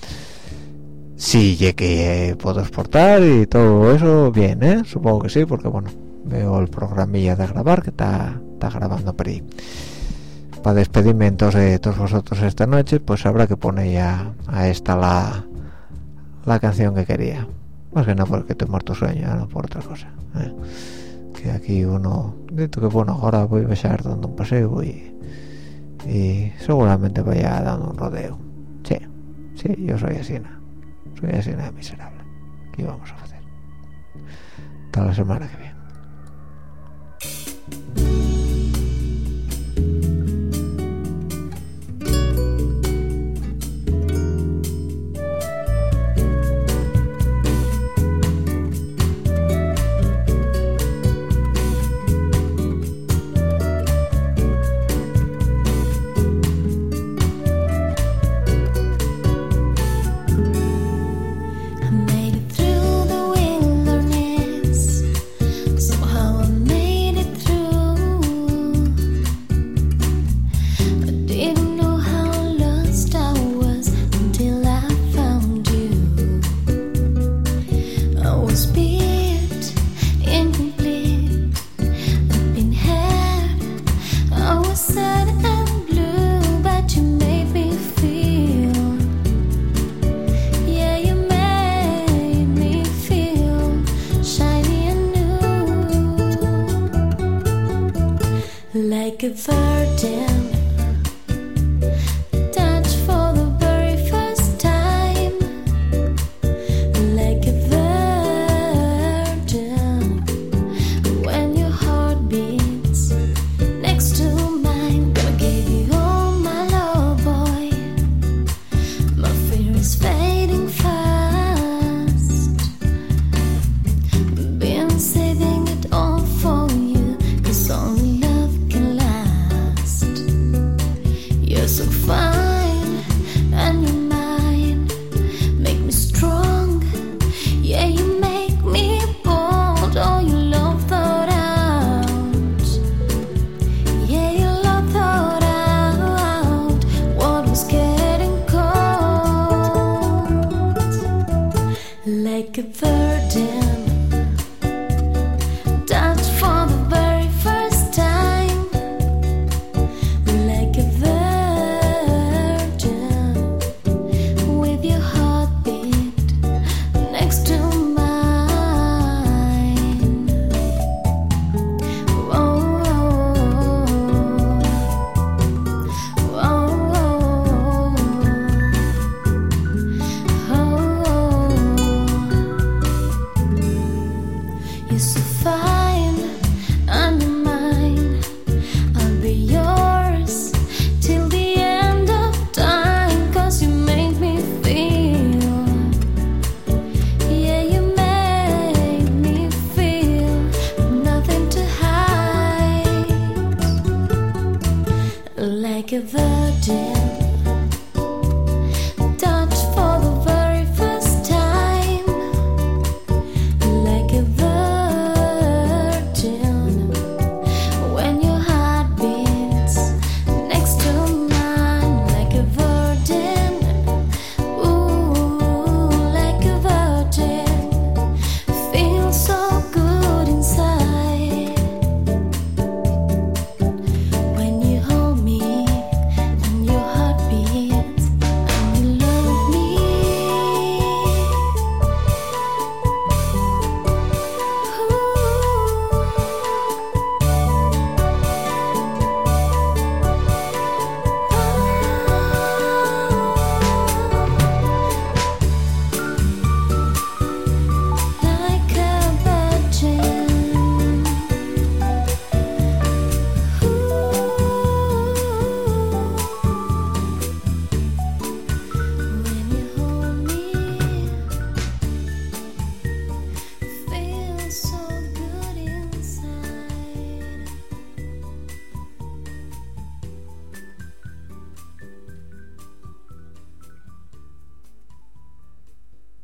sí que puedo exportar y todo eso bien ¿eh? supongo que sí porque bueno veo el programilla de grabar que está, está grabando por ahí para despedirme entonces de todos vosotros esta noche pues habrá que poner ya a esta la la canción que quería más que nada porque estoy muerto sueño no por otra cosa ¿eh? que aquí uno dito que bueno ahora voy a estar dando un paseo y, y seguramente vaya dando un rodeo sí sí yo soy así ¿no? Soy así nada miserable ¿qué vamos a hacer? hasta la semana que viene